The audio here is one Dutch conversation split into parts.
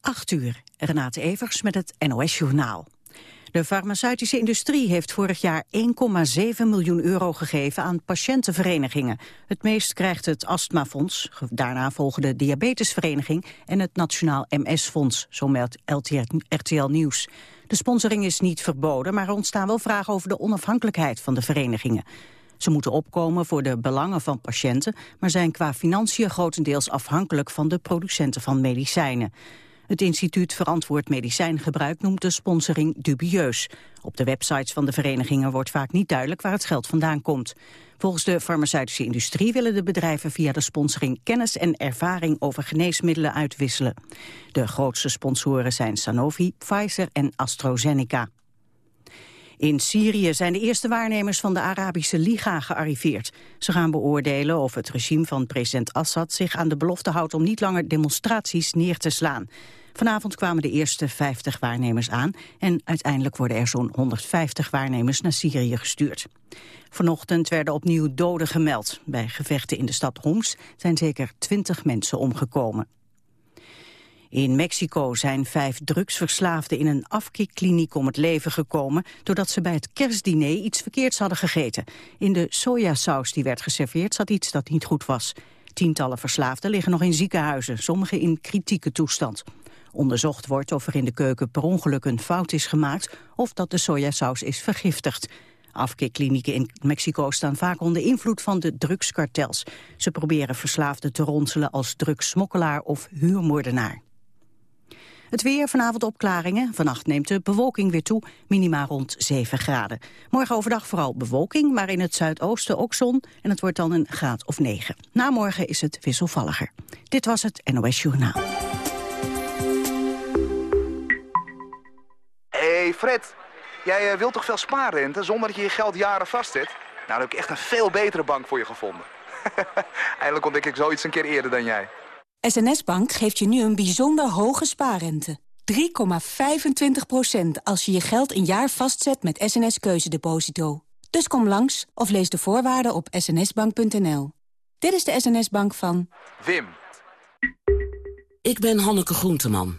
8 uur, Renate Evers met het NOS Journaal. De farmaceutische industrie heeft vorig jaar 1,7 miljoen euro gegeven aan patiëntenverenigingen. Het meest krijgt het Astmafonds, daarna volgen de Diabetesvereniging en het Nationaal MS-fonds, zo meldt RTL Nieuws. De sponsoring is niet verboden, maar er ontstaan wel vragen over de onafhankelijkheid van de verenigingen. Ze moeten opkomen voor de belangen van patiënten, maar zijn qua financiën grotendeels afhankelijk van de producenten van medicijnen. Het instituut Verantwoord Medicijngebruik noemt de sponsoring dubieus. Op de websites van de verenigingen wordt vaak niet duidelijk waar het geld vandaan komt. Volgens de farmaceutische industrie willen de bedrijven via de sponsoring kennis en ervaring over geneesmiddelen uitwisselen. De grootste sponsoren zijn Sanofi, Pfizer en AstraZeneca. In Syrië zijn de eerste waarnemers van de Arabische Liga gearriveerd. Ze gaan beoordelen of het regime van president Assad zich aan de belofte houdt om niet langer demonstraties neer te slaan. Vanavond kwamen de eerste 50 waarnemers aan en uiteindelijk worden er zo'n 150 waarnemers naar Syrië gestuurd. Vanochtend werden opnieuw doden gemeld. Bij gevechten in de stad Homs zijn zeker 20 mensen omgekomen. In Mexico zijn vijf drugsverslaafden in een afkikkliniek om het leven gekomen... doordat ze bij het kerstdiner iets verkeerds hadden gegeten. In de sojasaus die werd geserveerd zat iets dat niet goed was. Tientallen verslaafden liggen nog in ziekenhuizen, sommigen in kritieke toestand. Onderzocht wordt of er in de keuken per ongeluk een fout is gemaakt... of dat de sojasaus is vergiftigd. Afkikklinieken in Mexico staan vaak onder invloed van de drugskartels. Ze proberen verslaafden te ronselen als drugssmokkelaar of huurmoordenaar. Het weer, vanavond opklaringen. Vannacht neemt de bewolking weer toe, minima rond 7 graden. Morgen overdag vooral bewolking, maar in het zuidoosten ook zon. En het wordt dan een graad of 9. Na morgen is het wisselvalliger. Dit was het NOS Journaal. Hey Fred, jij uh, wilt toch veel spaarrente zonder dat je je geld jaren vastzet? Nou, dan heb ik echt een veel betere bank voor je gevonden. Eindelijk ontdek ik zoiets een keer eerder dan jij. SNS Bank geeft je nu een bijzonder hoge spaarrente. 3,25% als je je geld een jaar vastzet met SNS Keuzedeposito. Dus kom langs of lees de voorwaarden op snsbank.nl. Dit is de SNS Bank van... Wim. Ik ben Hanneke Groenteman.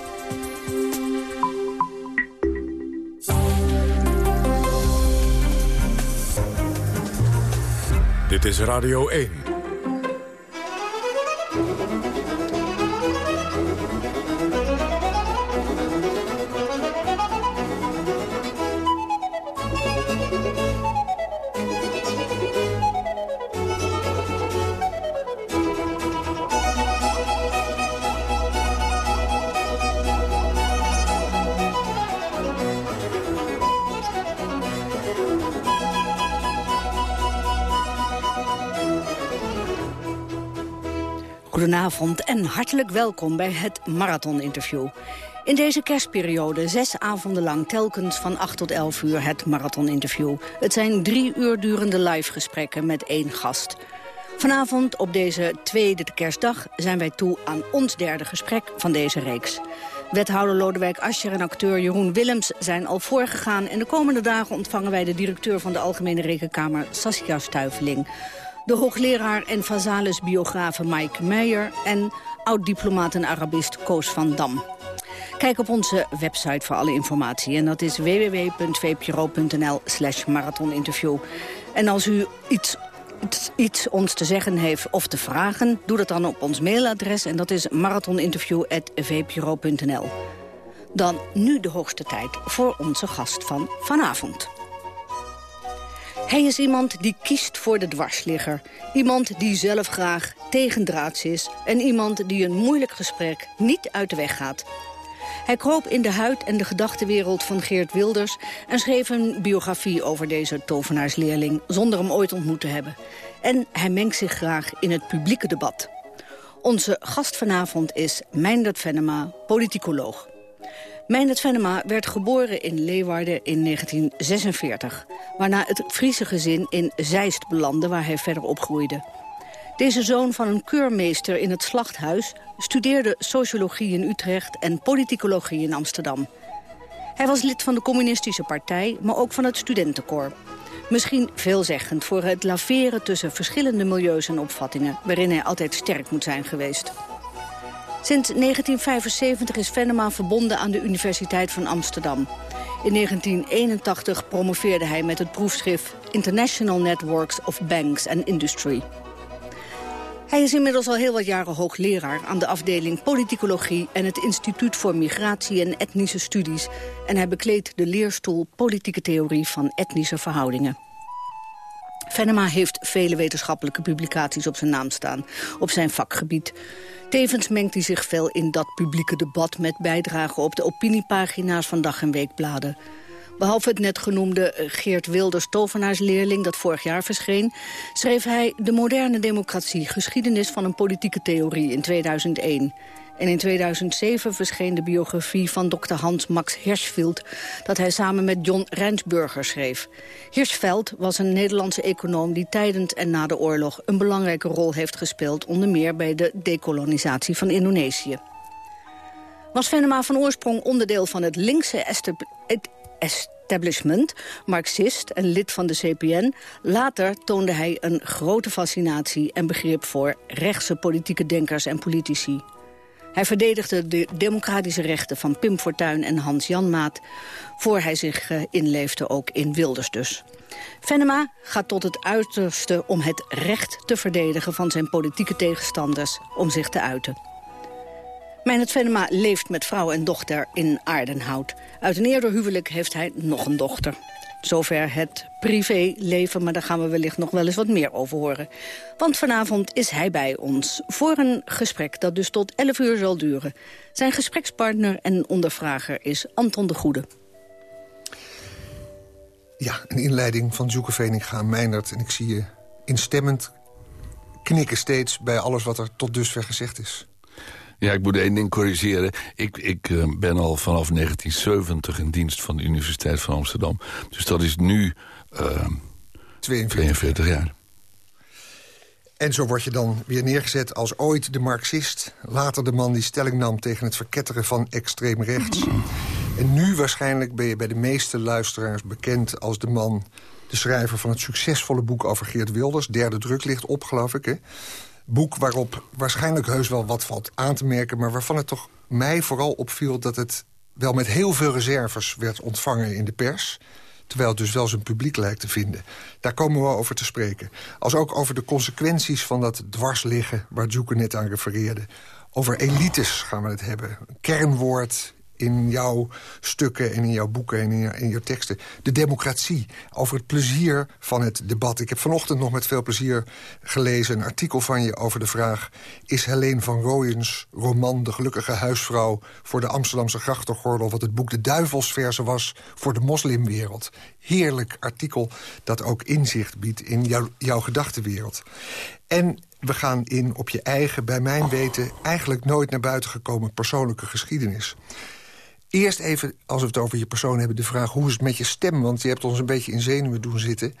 Dit is Radio 1. Goedenavond en hartelijk welkom bij het Marathon-interview. In deze kerstperiode zes avonden lang telkens van 8 tot 11 uur het Marathon-interview. Het zijn drie uur durende live-gesprekken met één gast. Vanavond op deze tweede kerstdag zijn wij toe aan ons derde gesprek van deze reeks. Wethouder Lodewijk Asscher en acteur Jeroen Willems zijn al voorgegaan... en de komende dagen ontvangen wij de directeur van de Algemene Rekenkamer, Saskia Stuiveling de hoogleraar en Vazalis-biografe Mike Meijer... en oud-diplomaat en Arabist Koos van Dam. Kijk op onze website voor alle informatie. En dat is www.vpro.nl slash marathoninterview. En als u iets, iets, ons te zeggen heeft of te vragen... doe dat dan op ons mailadres. En dat is marathoninterview.vpro.nl. Dan nu de hoogste tijd voor onze gast van vanavond. Hij is iemand die kiest voor de dwarsligger. Iemand die zelf graag tegendraads is. En iemand die een moeilijk gesprek niet uit de weg gaat. Hij kroop in de huid en de gedachtenwereld van Geert Wilders... en schreef een biografie over deze tovenaarsleerling... zonder hem ooit ontmoet te hebben. En hij mengt zich graag in het publieke debat. Onze gast vanavond is Meindert Venema, politicoloog. Meindert Venema werd geboren in Leeuwarden in 1946... waarna het Friese gezin in Zeist belandde, waar hij verder opgroeide. Deze zoon van een keurmeester in het slachthuis... studeerde sociologie in Utrecht en politicologie in Amsterdam. Hij was lid van de communistische partij, maar ook van het studentenkoor. Misschien veelzeggend voor het laveren tussen verschillende milieus en opvattingen... waarin hij altijd sterk moet zijn geweest. Sinds 1975 is Venema verbonden aan de Universiteit van Amsterdam. In 1981 promoveerde hij met het proefschrift International Networks of Banks and Industry. Hij is inmiddels al heel wat jaren hoogleraar aan de afdeling politicologie en het Instituut voor Migratie en Etnische Studies. En hij bekleedt de leerstoel politieke theorie van etnische verhoudingen. Venema heeft vele wetenschappelijke publicaties op zijn naam staan, op zijn vakgebied. Tevens mengt hij zich veel in dat publieke debat met bijdragen op de opiniepagina's van dag- en weekbladen. Behalve het net genoemde eh, Geert Wilders tovenaarsleerling dat vorig jaar verscheen... schreef hij De moderne democratie, geschiedenis van een politieke theorie in 2001. En in 2007 verscheen de biografie van Dr. Hans Max Hirschfeld... dat hij samen met John Rijnsburger schreef. Hirschfeld was een Nederlandse econoom die tijdens en na de oorlog... een belangrijke rol heeft gespeeld, onder meer bij de dekolonisatie van Indonesië. Was Venema van oorsprong onderdeel van het linkse establishment, marxist en lid van de CPN. Later toonde hij een grote fascinatie en begrip voor rechtse politieke denkers en politici. Hij verdedigde de democratische rechten van Pim Fortuyn en Hans Janmaat... voor hij zich uh, inleefde ook in Wilders dus. Venema gaat tot het uiterste om het recht te verdedigen van zijn politieke tegenstanders om zich te uiten. Meijnerd Venema leeft met vrouw en dochter in Aardenhout. Uit een eerder huwelijk heeft hij nog een dochter. Zover het privéleven, maar daar gaan we wellicht nog wel eens wat meer over horen. Want vanavond is hij bij ons voor een gesprek dat dus tot 11 uur zal duren. Zijn gesprekspartner en ondervrager is Anton de Goede. Ja, een inleiding van Zoeke Veninga aan. En ik zie je instemmend knikken steeds bij alles wat er tot dusver gezegd is. Ja, ik moet één ding corrigeren. Ik, ik uh, ben al vanaf 1970 in dienst van de Universiteit van Amsterdam. Dus dat is nu uh, 42. 42 jaar. En zo word je dan weer neergezet als ooit de marxist... later de man die stelling nam tegen het verketteren van extreem rechts. En nu waarschijnlijk ben je bij de meeste luisteraars bekend als de man... de schrijver van het succesvolle boek over Geert Wilders. Derde druk ligt op, geloof ik, hè? Boek waarop waarschijnlijk heus wel wat valt aan te merken... maar waarvan het toch mij vooral opviel dat het wel met heel veel reserves werd ontvangen in de pers... terwijl het dus wel zijn publiek lijkt te vinden. Daar komen we over te spreken. Als ook over de consequenties van dat dwarsliggen... waar Zoeken net aan refereerde. Over elites gaan we het hebben. Een kernwoord in jouw stukken en in jouw boeken en in, jouw teksten. De democratie, over het plezier van het debat. Ik heb vanochtend nog met veel plezier gelezen... een artikel van je over de vraag... is Helene van Rooyens roman De Gelukkige Huisvrouw... voor de Amsterdamse grachtengordel... wat het boek De Duivelsverse was voor de moslimwereld. Heerlijk artikel dat ook inzicht biedt in jouw, jouw gedachtenwereld. En we gaan in op je eigen, bij mijn weten... eigenlijk nooit naar buiten gekomen persoonlijke geschiedenis. Eerst even, als we het over je persoon hebben, de vraag... hoe is het met je stem? Want je hebt ons een beetje in zenuwen doen zitten.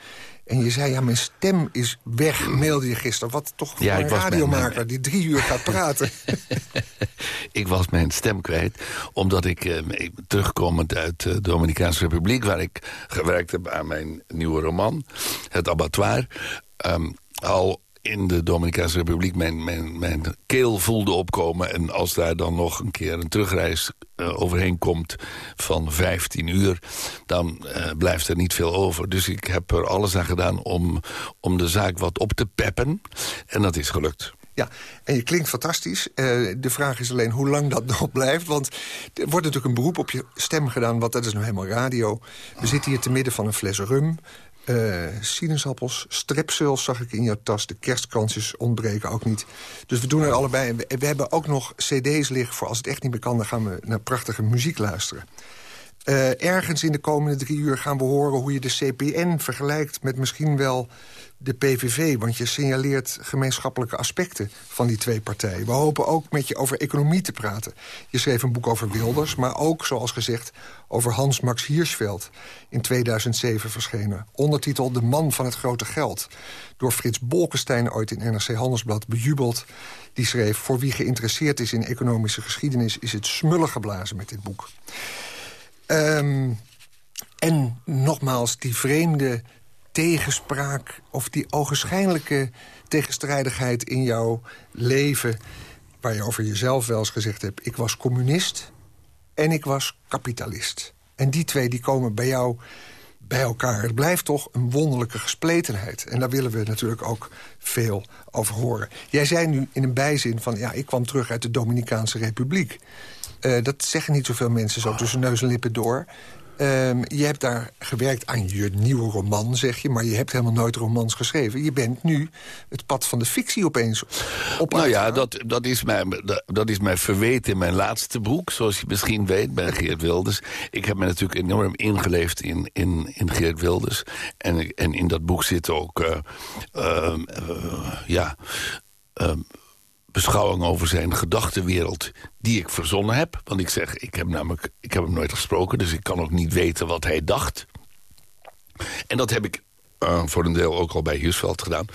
En je zei, ja, mijn stem is weg, mailde je gisteren. Wat toch voor een radiomaker mijn... die drie uur gaat praten. ik was mijn stem kwijt, omdat ik, eh, terugkomend uit de Dominicaanse Republiek... waar ik gewerkt heb aan mijn nieuwe roman, Het Abattoir... Um, al in de Dominicaanse Republiek mijn, mijn, mijn keel voelde opkomen. En als daar dan nog een keer een terugreis uh, overheen komt van 15 uur... dan uh, blijft er niet veel over. Dus ik heb er alles aan gedaan om, om de zaak wat op te peppen. En dat is gelukt. Ja, en je klinkt fantastisch. Uh, de vraag is alleen hoe lang dat nog blijft. Want er wordt natuurlijk een beroep op je stem gedaan... want dat is nu helemaal radio. We zitten hier te midden van een fles rum. Uh, sinaasappels, strepsils zag ik in jouw tas. De kerstkransjes ontbreken ook niet. Dus we doen er allebei. We, we, hebben ook nog cd's liggen voor als het echt niet meer kan... dan gaan we naar prachtige muziek luisteren. Uh, ergens in de komende drie uur gaan we horen hoe je de CPN vergelijkt... met misschien wel de PVV, want je signaleert gemeenschappelijke aspecten van die twee partijen. We hopen ook met je over economie te praten. Je schreef een boek over Wilders, maar ook, zoals gezegd... over Hans-Max Hiersveld, in 2007 verschenen. Ondertitel De man van het grote geld. Door Frits Bolkestein ooit in NRC Handelsblad bejubeld. Die schreef, voor wie geïnteresseerd is in economische geschiedenis... is het smullen geblazen met dit boek. Um, en nogmaals, die vreemde tegenspraak of die ogenschijnlijke tegenstrijdigheid in jouw leven... waar je over jezelf wel eens gezegd hebt... ik was communist en ik was kapitalist. En die twee die komen bij jou bij elkaar. Het blijft toch een wonderlijke gespletenheid. En daar willen we natuurlijk ook veel over horen. Jij zei nu in een bijzin van... ja, ik kwam terug uit de Dominicaanse Republiek. Uh, dat zeggen niet zoveel mensen zo tussen neus en lippen door. Um, je hebt daar gewerkt aan je nieuwe roman, zeg je... maar je hebt helemaal nooit romans geschreven. Je bent nu het pad van de fictie opeens op Nou ja, dat, dat, is mij, dat is mij verweten in mijn laatste boek... zoals je misschien weet, bij Geert Wilders. Ik heb me natuurlijk enorm ingeleefd in, in, in Geert Wilders. En, en in dat boek zit ook... Uh, uh, uh, ja beschouwing over zijn gedachtenwereld die ik verzonnen heb. Want ik zeg, ik heb, namelijk, ik heb hem nooit gesproken... dus ik kan ook niet weten wat hij dacht. En dat heb ik uh, voor een deel ook al bij Huusveld gedaan.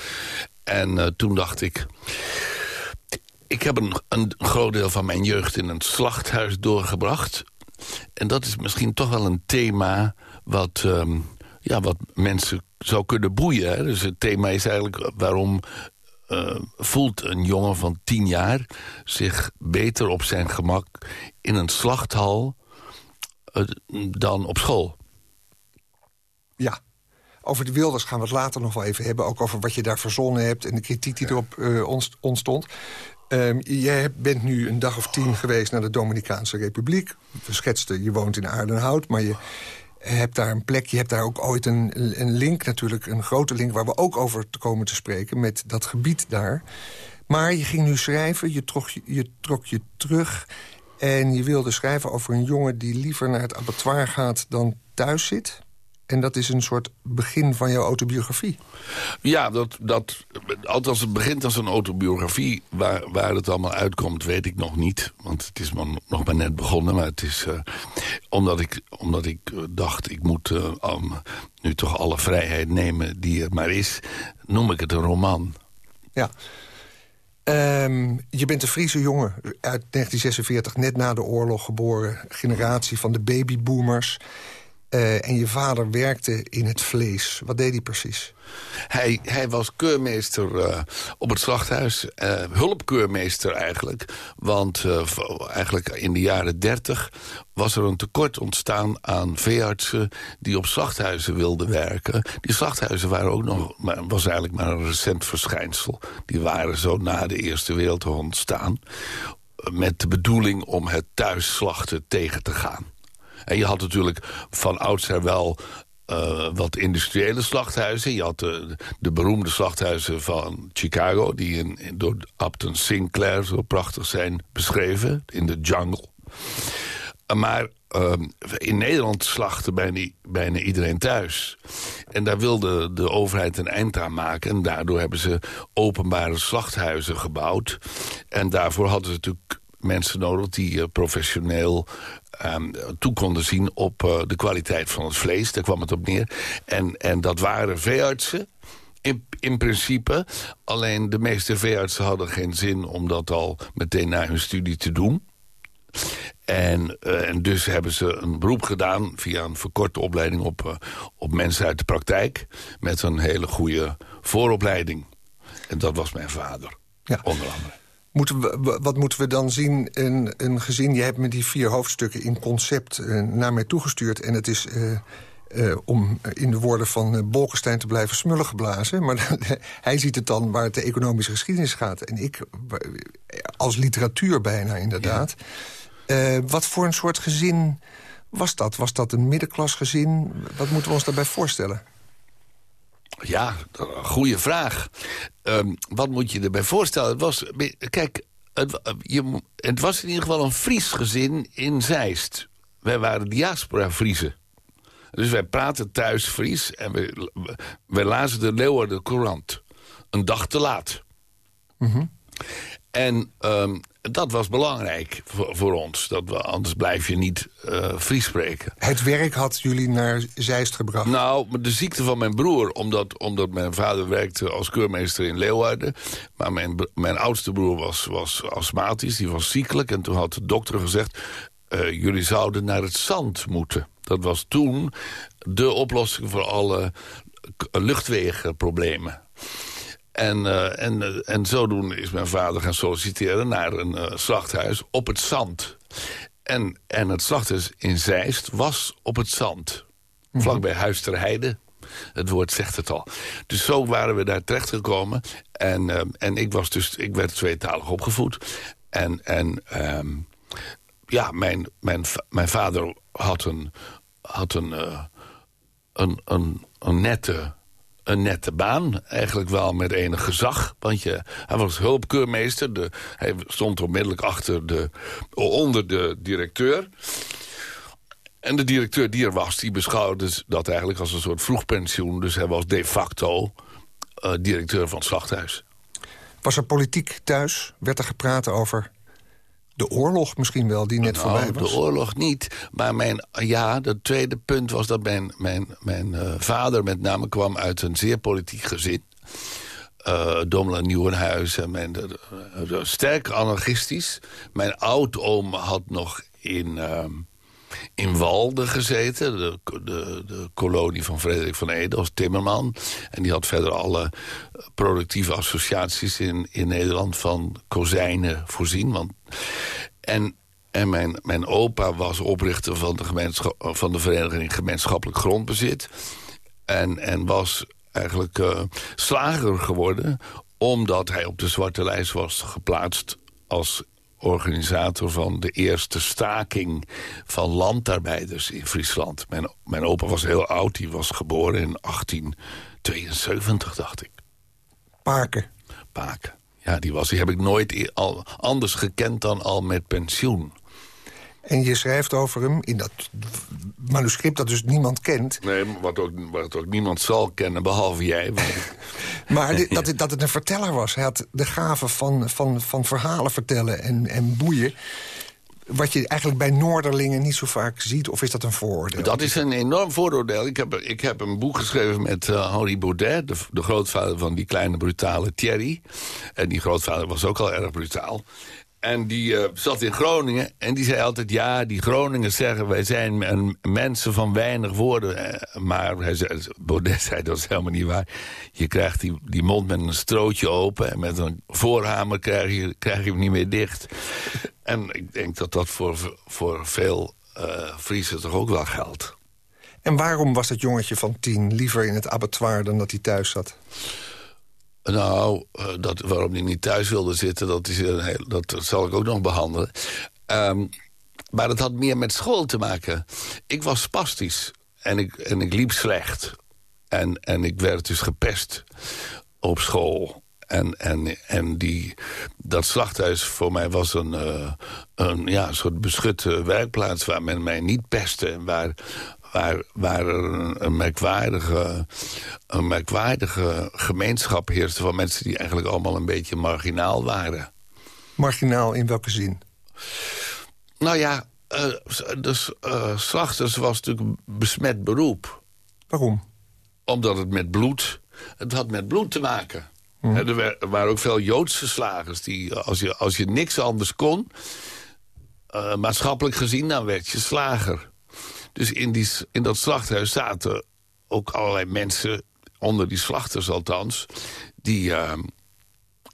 En uh, toen dacht ik... Ik heb een, een groot deel van mijn jeugd in een slachthuis doorgebracht. En dat is misschien toch wel een thema wat... Um, ja, wat mensen zou kunnen boeien. Hè? Dus het thema is eigenlijk waarom uh, voelt een jongen van tien jaar zich beter op zijn gemak in een slachthal uh, dan op school. Ja, over de Wilders gaan we het later nog wel even hebben. Ook over wat je daar verzonnen hebt en de kritiek die erop uh, ontstond. Um, jij bent nu een dag of tien geweest naar de Dominicaanse Republiek. We schetsten, je woont in Aardenhout, maar je hebt daar een plek. Je hebt daar ook ooit een, een link natuurlijk, een grote link... waar we ook over te komen te spreken met dat gebied daar. Maar je ging nu schrijven, je trok je, je, trok je terug... en je wilde schrijven over een jongen die liever naar het abattoir gaat dan thuis zit... En dat is een soort begin van jouw autobiografie. Ja, dat, dat, althans het begint als een autobiografie. Waar, waar het allemaal uitkomt, weet ik nog niet. Want het is nog maar net begonnen. Maar het is uh, omdat ik, omdat ik eh, dacht, ik moet uh, um, nu toch alle vrijheid nemen die er maar is. Noem ik het een roman. Ja. Um, je bent een Friese jongen uit 1946, net na de oorlog geboren. Generatie van de babyboomers. Uh, en je vader werkte in het vlees. Wat deed hij precies? Hij, hij was keurmeester uh, op het slachthuis. Uh, hulpkeurmeester eigenlijk. Want eigenlijk in de jaren dertig was er een tekort ontstaan aan veeartsen... die op slachthuizen wilden werken. Die slachthuizen waren ook nog, maar, was eigenlijk maar een recent verschijnsel. Die waren zo na de Eerste Wereldoorlog ontstaan. Met de bedoeling om het thuisslachten tegen te gaan. En je had natuurlijk van oudsher wel uh, wat industriële slachthuizen. Je had de, de, beroemde slachthuizen van Chicago... die in, door Upton Sinclair zo prachtig zijn beschreven. In de jungle. Maar uh, in Nederland slachtte bijna, bijna, iedereen thuis. En daar wilde de overheid een eind aan maken. En daardoor hebben ze openbare slachthuizen gebouwd. En daarvoor hadden ze natuurlijk mensen nodig die uh, professioneel um, toe konden zien op uh, de kwaliteit van het vlees. Daar kwam het op neer. En, en dat waren veeartsen. In, in principe, alleen de meeste veeartsen hadden geen zin om dat al meteen na hun studie te doen. En, uh, en, dus hebben ze een beroep gedaan via een verkorte opleiding op, uh, op mensen uit de praktijk. Met een hele goede vooropleiding. En dat was mijn vader, ja. onder andere. Moeten we, wat moeten we dan zien in een gezin? Je hebt me die vier hoofdstukken in concept uh, naar mij toegestuurd. En het is... Uh, uh, om in de woorden van Bolkestein te blijven smullen geblazen. Maar hij ziet het dan waar het de economische geschiedenis gaat. En ik als literatuur bijna, inderdaad. Ja. Wat voor een soort gezin was dat? Was dat een middenklasgezin? Wat moeten we ons daarbij voorstellen? Ja, goede vraag. Um, wat moet je erbij voorstellen? Het was, kijk, het, je, het, was in ieder geval een Fries gezin in Zeist. wij waren diaspora-Friesen. Dus wij praten thuis Fries en wij, wij lazen de Leeuwarden Courant. Een dag te laat. En um, dat was belangrijk voor, voor, ons. Dat we, anders blijf je niet uh, Fries spreken. Het werk had jullie naar Zeist gebracht? Nou, de ziekte van mijn broer. Omdat, omdat mijn vader werkte als keurmeester in Leeuwarden. Maar mijn, mijn oudste broer was, was astmatisch. Die was ziekelijk. En toen had de dokter gezegd... Uh, jullie zouden naar het zand moeten. Dat was toen de oplossing voor alle luchtwegenproblemen. En, uh, en, uh, en zodoende is mijn vader gaan solliciteren naar een uh, slachthuis op het zand. En, en het slachthuis in Zeist was op het zand. -hmm. Vlakbij Huis ter Heide. Het woord zegt het al. Dus zo waren we daar terechtgekomen. En, en ik, was dus, ik werd tweetalig opgevoed. En, en um, ja, mijn, mijn, mijn vader had een, had een, een, een, een nette een nette baan. Eigenlijk wel met enig gezag. Want je, hij was hulpkeurmeester. De, hij stond onmiddellijk achter de, onder de directeur. En de directeur die er was, die beschouwde dat eigenlijk als een soort vroegpensioen. Dus hij was de facto uh, directeur van het slachthuis. Was er politiek thuis? Werd er gepraat over de oorlog misschien wel, die net nou, voorbij was? de oorlog niet. Maar mijn, ja, het tweede punt was dat mijn, mijn, mijn uh, vader met name kwam uit een zeer politiek gezin. Uh, Domela Nieuwenhuis en mijn, uh, sterk anarchistisch. Mijn oudoom had nog in, in Walden gezeten. De, de, de kolonie van Frederik van Ede als timmerman. En die had verder alle productieve associaties in, in Nederland van kozijnen voorzien. Want, en en mijn, mijn opa was oprichter van de, van de vereniging Gemeenschappelijk Grondbezit. En, en was eigenlijk uh, slager geworden... omdat hij op de zwarte lijst was geplaatst als organisator van de eerste staking van landarbeiders in Friesland. Mijn, mijn opa was heel oud, die was geboren in 1872, dacht ik. Paken. Paken. Ja, die, was, die heb ik nooit al anders gekend dan al met pensioen. En je schrijft over hem in dat manuscript dat dus niemand kent. Nee, wat ook, wat ook niemand zal kennen, behalve jij. maar dat, het, dat het een verteller was. Hij had de gave van, van, van verhalen vertellen en, en boeien. Wat je eigenlijk bij Noorderlingen niet zo vaak ziet, of is dat een vooroordeel? Dat is een enorm vooroordeel. Ik heb, ik heb een boek geschreven met uh, Henri Baudet... De, de grootvader van die kleine brutale Thierry. En die grootvader was ook al erg brutaal. En die uh, zat in Groningen en die zei altijd... ja, die Groningers zeggen wij zijn een, mensen van weinig woorden. Maar hij zei, Baudet zei dat is helemaal niet waar. Je krijgt die, mond met een strootje open... en met een voorhamer krijg je, krijg je hem niet meer dicht. En ik denk dat dat voor, voor veel uh, Friesen toch ook wel geldt. En waarom was dat jongetje van tien liever in het abattoir dan dat hij thuis zat? Nou, uh, dat, waarom hij niet thuis wilde zitten, dat, is een heel, dat zal ik ook nog behandelen. Um, maar dat had meer met school te maken. Ik was spastisch en ik, en ik liep slecht. En, en ik werd dus gepest op school. En, en, en die, dat slachthuis voor mij was een, uh, een ja, soort beschutte werkplaats... waar men mij niet pestte en waar, waar, waar er een, merkwaardige, een merkwaardige gemeenschap heerste... van mensen die eigenlijk allemaal een beetje marginaal waren. Marginaal in welke zin? Nou ja, uh, dus, uh, slachters was natuurlijk een besmet beroep. Waarom? Omdat het met bloed... Het had met bloed te maken. Mm. Er waren ook veel Joodse slagers die, als je, als je niks anders kon... Uh, maatschappelijk gezien, dan werd je slager. Dus in, die, in dat slachthuis zaten ook allerlei mensen, onder die slachters althans... die, uh,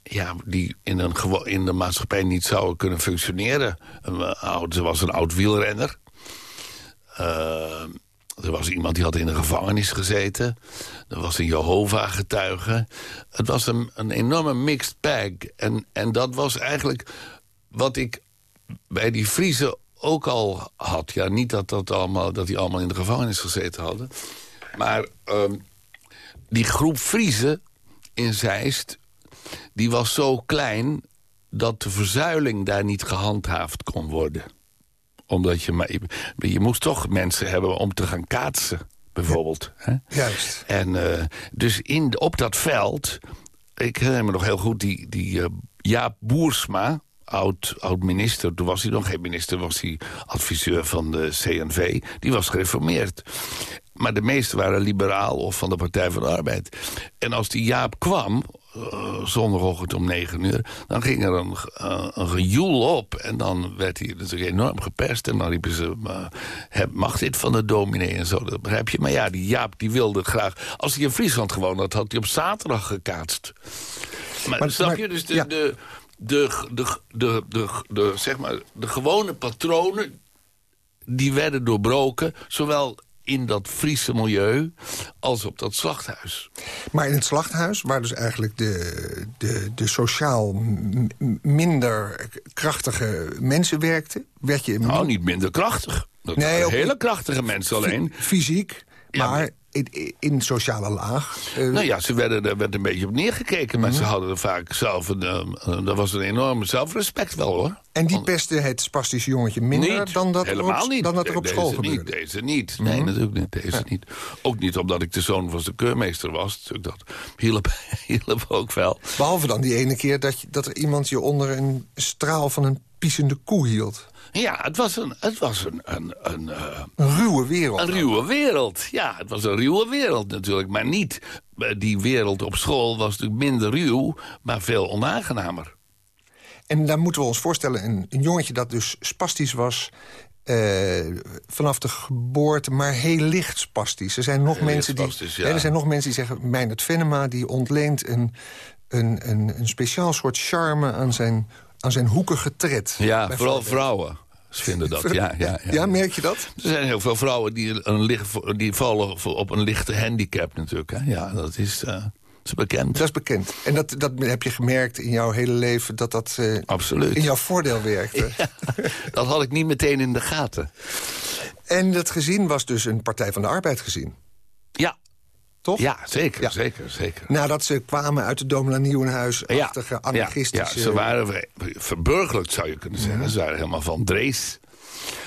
ja, die in, een, in de maatschappij niet zouden kunnen functioneren. Er was een oud wielrenner... Uh, er was iemand die had in de gevangenis gezeten. Er was een Jehovah-getuige. Het was een, een enorme mixed bag. En, en dat was eigenlijk wat ik bij die Friese ook al had. Ja, niet dat, dat, allemaal, dat die allemaal in de gevangenis gezeten hadden. Maar um, die groep Friese in Zeist... die was zo klein dat de verzuiling daar niet gehandhaafd kon worden Omdat je, maar, je moest toch mensen hebben om te gaan kaatsen, bijvoorbeeld. Hè? Juist. En uh, dus in, op dat veld, ik herinner me nog heel goed, die, die uh, Jaap Boersma, oud, oud minister, toen was hij nog geen minister, was hij adviseur van de CNV, die was gereformeerd. Maar de meesten waren liberaal of van de Partij van de Arbeid. En als die Jaap kwam, uh, zondagochtend om negen uur... dan ging er een, uh, een gejoel op. En dan werd hij natuurlijk enorm gepest. En dan riepen ze, uh, mag dit van de dominee en zo? Dat begrijp je. Maar ja, die Jaap die wilde graag... Als hij in Friesland gewoond had, had hij op zaterdag gekaatst. Maar, maar snap je? Dus de, ja. de, de, de, de, de, de, zeg maar, de gewone patronen... die werden doorbroken, zowel in dat Friese milieu als op dat slachthuis. Maar in het slachthuis, waar dus eigenlijk de, de, de sociaal minder krachtige mensen werkten... werd je... Nou, niet minder krachtig. Dat nee, hele krachtige mensen alleen. Fysiek, ja, maar in, in sociale laag. Uh, nou ja, ze werden, er werd een beetje op neergekeken. Maar mm -hmm. ze hadden er vaak zelf... Een, uh, er was een enorme zelfrespect wel, hoor. En die pestte het spastische jongetje minder niet, dan, dat helemaal op, niet. dan dat er op deze school niet, gebeurde? Deze niet. Nee, mm -hmm. natuurlijk niet. Deze ja. niet. Ook niet omdat ik de zoon van de keurmeester was. Dat hielp, hielp ook wel. Behalve dan die ene keer dat, je, dat er iemand je onder een straal van een piezende koe hield. Ja, het was een, het was een, een, een, uh, een ruwe wereld. Een ruwe wereld, ja. Het was een ruwe wereld natuurlijk. Maar niet, die wereld op school was natuurlijk minder ruw... maar veel onaangenamer. En dan moeten we ons voorstellen, een, een jongetje dat dus spastisch was... Uh, vanaf de geboorte, maar heel licht spastisch. Er zijn nog, heel mensen, die, ja. er zijn nog mensen die zeggen... Meijnerd Venema die ontleent een, een, een, een speciaal soort charme aan zijn, aan zijn hoekige tred. Ja, vooral vrouwen vinden dat. Ja, ja, ja. ja, merk je dat? Er zijn heel veel vrouwen die, een licht, die vallen op een lichte handicap natuurlijk. Hè. Ja, dat is, uh, dat is bekend. Dat is bekend. En dat, dat heb je gemerkt in jouw hele leven... dat dat uh, Absoluut. in jouw voordeel werkte. Ja, dat had ik niet meteen in de gaten. En dat gezin was dus een Partij van de Arbeid gezin. Ja, toch? Ja, zeker, ja. zeker, zeker. Nadat ze kwamen uit de Domela Nieuwenhuis-achtige ja, anarchistische... Ja, ze waren verburgerlijk, zou je kunnen zeggen. Ze waren helemaal van Drees.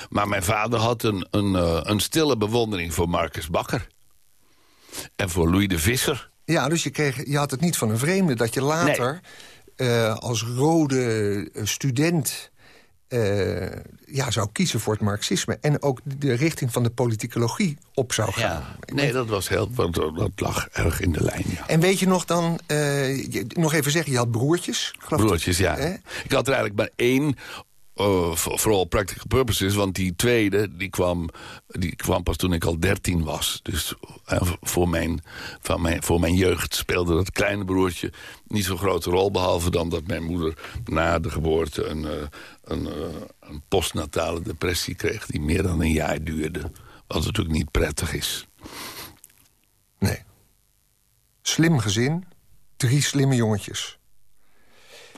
Maar mijn vader had een, een, uh, een stille bewondering voor Marcus Bakker. En voor Louis de Visser. Ja, dus je, kreeg, je had het niet van een vreemde... dat je later nee. uh, als rode student... Uh, ja, zou kiezen voor het marxisme... en ook de richting van de politicologie op zou gaan. Ja, nee, dat, was heel, dat lag erg in de lijn, ja. En weet je nog dan... Uh, je, nog even zeggen, je had broertjes? Broertjes, ja. Eh? Ik had er eigenlijk maar één... Uh, voor, voor all practical purposes, want die tweede die kwam, die kwam pas toen ik al dertien was. Dus uh, voor, mijn, van mijn, voor mijn jeugd speelde dat kleine broertje niet zo'n grote rol... behalve dan dat mijn moeder na de geboorte een, uh, een, een postnatale depressie kreeg... die meer dan een jaar duurde, wat natuurlijk niet prettig is. Nee. Slim gezin, drie slimme jongetjes.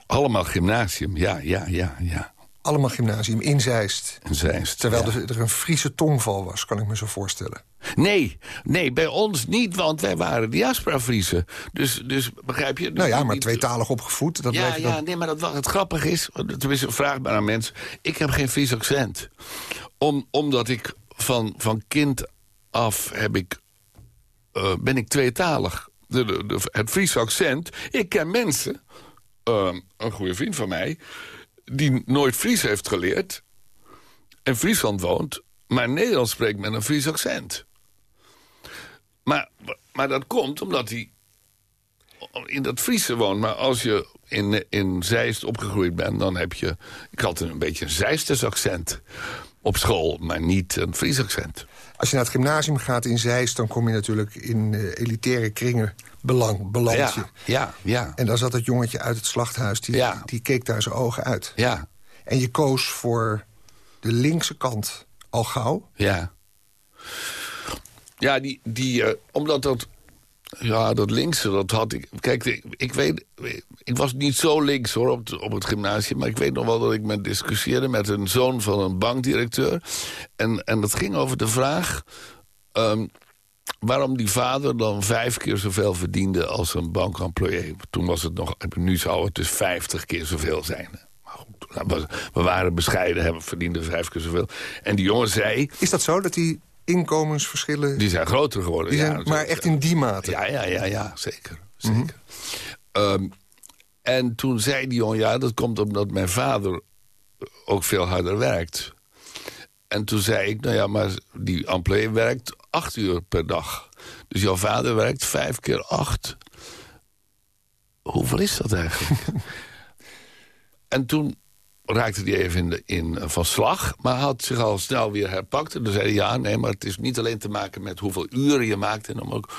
Allemaal gymnasium, ja, ja, ja, ja allemaal gymnasium in Zeist. In Zeist, Terwijl ja. er een Friese tongval was, kan ik me zo voorstellen. Nee, nee, bij ons niet, want wij waren diaspora-Friesen. Dus, dus begrijp je... Dus nou ja, maar niet... tweetalig opgevoed. Dat ja, dan... ja, nee, maar dat, wat het grappig is... tenminste, vraag maar aan mensen... ik heb geen Fries accent. Om, omdat ik van, van kind af heb ik, uh, ben ik tweetalig. De, de, de, het Friese accent... Ik ken mensen, uh, een goede vriend van mij die nooit Fries heeft geleerd... in Friesland woont, maar Nederlands spreekt met een Fries accent. Maar, maar dat komt omdat hij in dat Friese woont. Maar als je in, in Zeist opgegroeid bent, dan heb je... Ik had een beetje een Zeisters accent op school, maar niet een Fries accent. Als je naar het gymnasium gaat in Zeist... dan kom je natuurlijk in uh, elitaire kringen belang, beland ja. Ja, ja. En dan zat dat jongetje uit het slachthuis, die, ja. die keek daar zijn ogen uit. Ja. En je koos voor de linkse kant al gauw. Ja. Ja, die, die, uh, omdat dat... Ja, dat linkse, dat had ik... Kijk, ik, weet... Ik was niet zo links, hoor, op, het, op het gymnasium... maar ik weet nog wel dat ik me discussieerde met een zoon van een bankdirecteur. En, en dat ging over de vraag... Um, waarom die vader dan vijf keer zoveel verdiende als een bankemployé. Toen was het nog... Nu zou het dus vijftig keer zoveel zijn. Maar goed. nou, we waren bescheiden, hebben, verdienden vijf keer zoveel. En die jongen zei... Is dat zo, dat die inkomensverschillen... Die zijn groter geworden, die zijn, ja. Maar echt in die mate? Ja, ja, ja, ja zeker. zeker. Ehm, en toen zei die jongen, ja, dat komt omdat mijn vader ook veel harder werkt. En toen zei ik, nou ja, maar die employé werkt acht uur per dag. Dus jouw vader werkt vijf keer acht. Hoeveel is dat eigenlijk? en toen raakte hij even in, de, in van slag, maar had zich al snel weer herpakt. En toen zei hij, ja, nee, maar het is niet alleen te maken met hoeveel uren je maakt... en ook,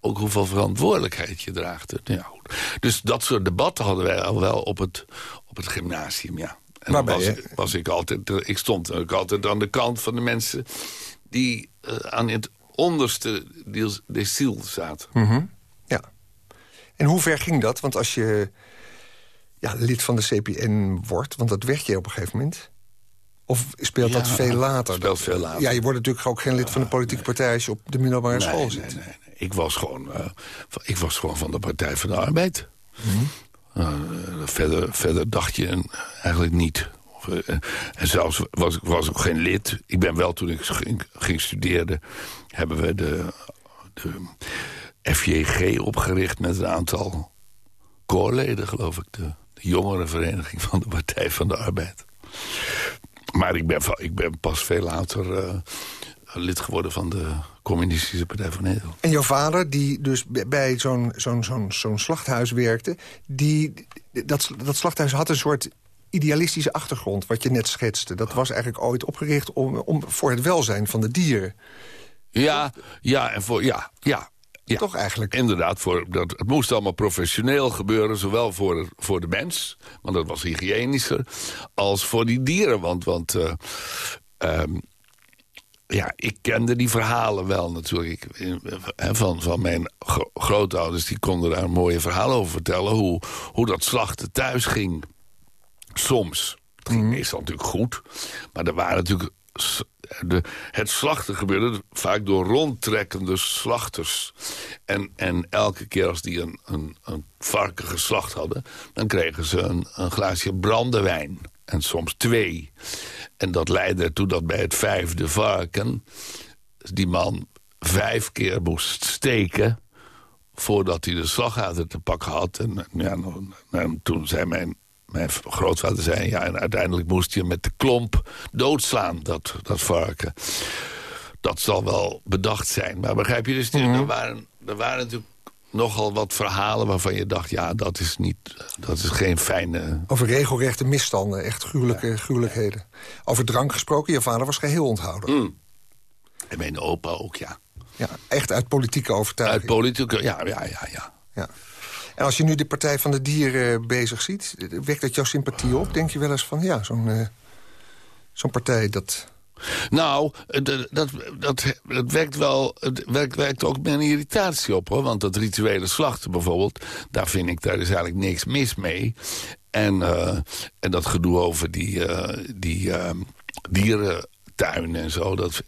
ook hoeveel verantwoordelijkheid je draagt. Ja, dus dat soort debatten hadden wij al wel op het, op het gymnasium, ja. En dan was, was, ik altijd, ik stond ook altijd aan de kant van de mensen die uh, aan het onderste deciel zaten. Mm Ja. En hoe ver ging dat? Want als je ja, lid van de CPN wordt, want dat werd je op een gegeven moment... Of speelt dat veel later? speelt veel later. Ja, je wordt natuurlijk ook geen lid van de politieke partij... als je op de middelbare nee, school zit. Nee, nee, nee. Ik, was gewoon, uh, ik was gewoon van de Partij van de Arbeid. Mm -hmm. uh, verder, verder dacht je eigenlijk niet. Of, uh, en zelfs was ik was ook geen lid. Ik ben wel, toen ik ging, ging studeren... hebben we de, de FJG opgericht met een aantal koorleden, geloof ik. De, de jongerenvereniging van de Partij van de Arbeid. Maar ik ben, ik ben pas veel later uh, lid geworden van de Communistische Partij van Nederland. En jouw vader, die dus bij zo'n zo'n zo'n zo'n slachthuis werkte... Die, dat, dat slachthuis had een soort idealistische achtergrond, wat je net schetste. Dat was eigenlijk ooit opgericht om, om, voor het welzijn van de dieren. Ja, ja, en voor, ja, ja, ja, Toch eigenlijk? Inderdaad, voor, dat, het moest allemaal professioneel gebeuren... zowel voor, voor de mens, want dat was hygiënischer... als voor die dieren, want... want uh, um, ja, ik kende die verhalen wel natuurlijk. Van, van mijn gro grootouders, die konden daar mooie verhalen over vertellen... hoe, hoe dat slachten thuis ging. Soms. Het ging meestal natuurlijk goed. Maar er waren natuurlijk het slachten gebeurde vaak door rondtrekkende slachters. En, en elke keer als die een, een, een varken geslacht hadden... dan kregen ze een, een glaasje brandewijn. En soms twee. En dat leidde ertoe dat bij het vijfde varken... die man vijf keer moest steken voordat hij de slagader te pakken had. En, ja, en toen zei mijn mijn grootvader zei... ja, en uiteindelijk moest je met de klomp doodslaan, dat, dat varken. Dat zal wel bedacht zijn. Maar begrijp je, dus mm -hmm. er, waren, er waren natuurlijk nogal wat verhalen waarvan je dacht... ja, dat is, niet, dat is geen fijne... Over regelrechte misstanden, echt gruwelijke ja. gruwelijkheden. Over drank gesproken, je vader was geheel onthouden. Mm. En mijn opa ook, ja. Ja, echt uit politieke overtuiging. Uit politieke, ja, ja, ja, ja. ja. En als je nu de Partij van de Dieren bezig ziet... wekt dat jouw sympathie op? Denk je wel eens van, ja, zo'n uh, zo'n partij dat... Nou, dat, dat, dat, dat werkt wel, het werkt, werkt ook een irritatie op, hoor. Want dat rituele slachten bijvoorbeeld, daar vind ik, daar is eigenlijk niks mis mee. En, en dat gedoe over die, uh, die uh, dierentuin en zo, dat...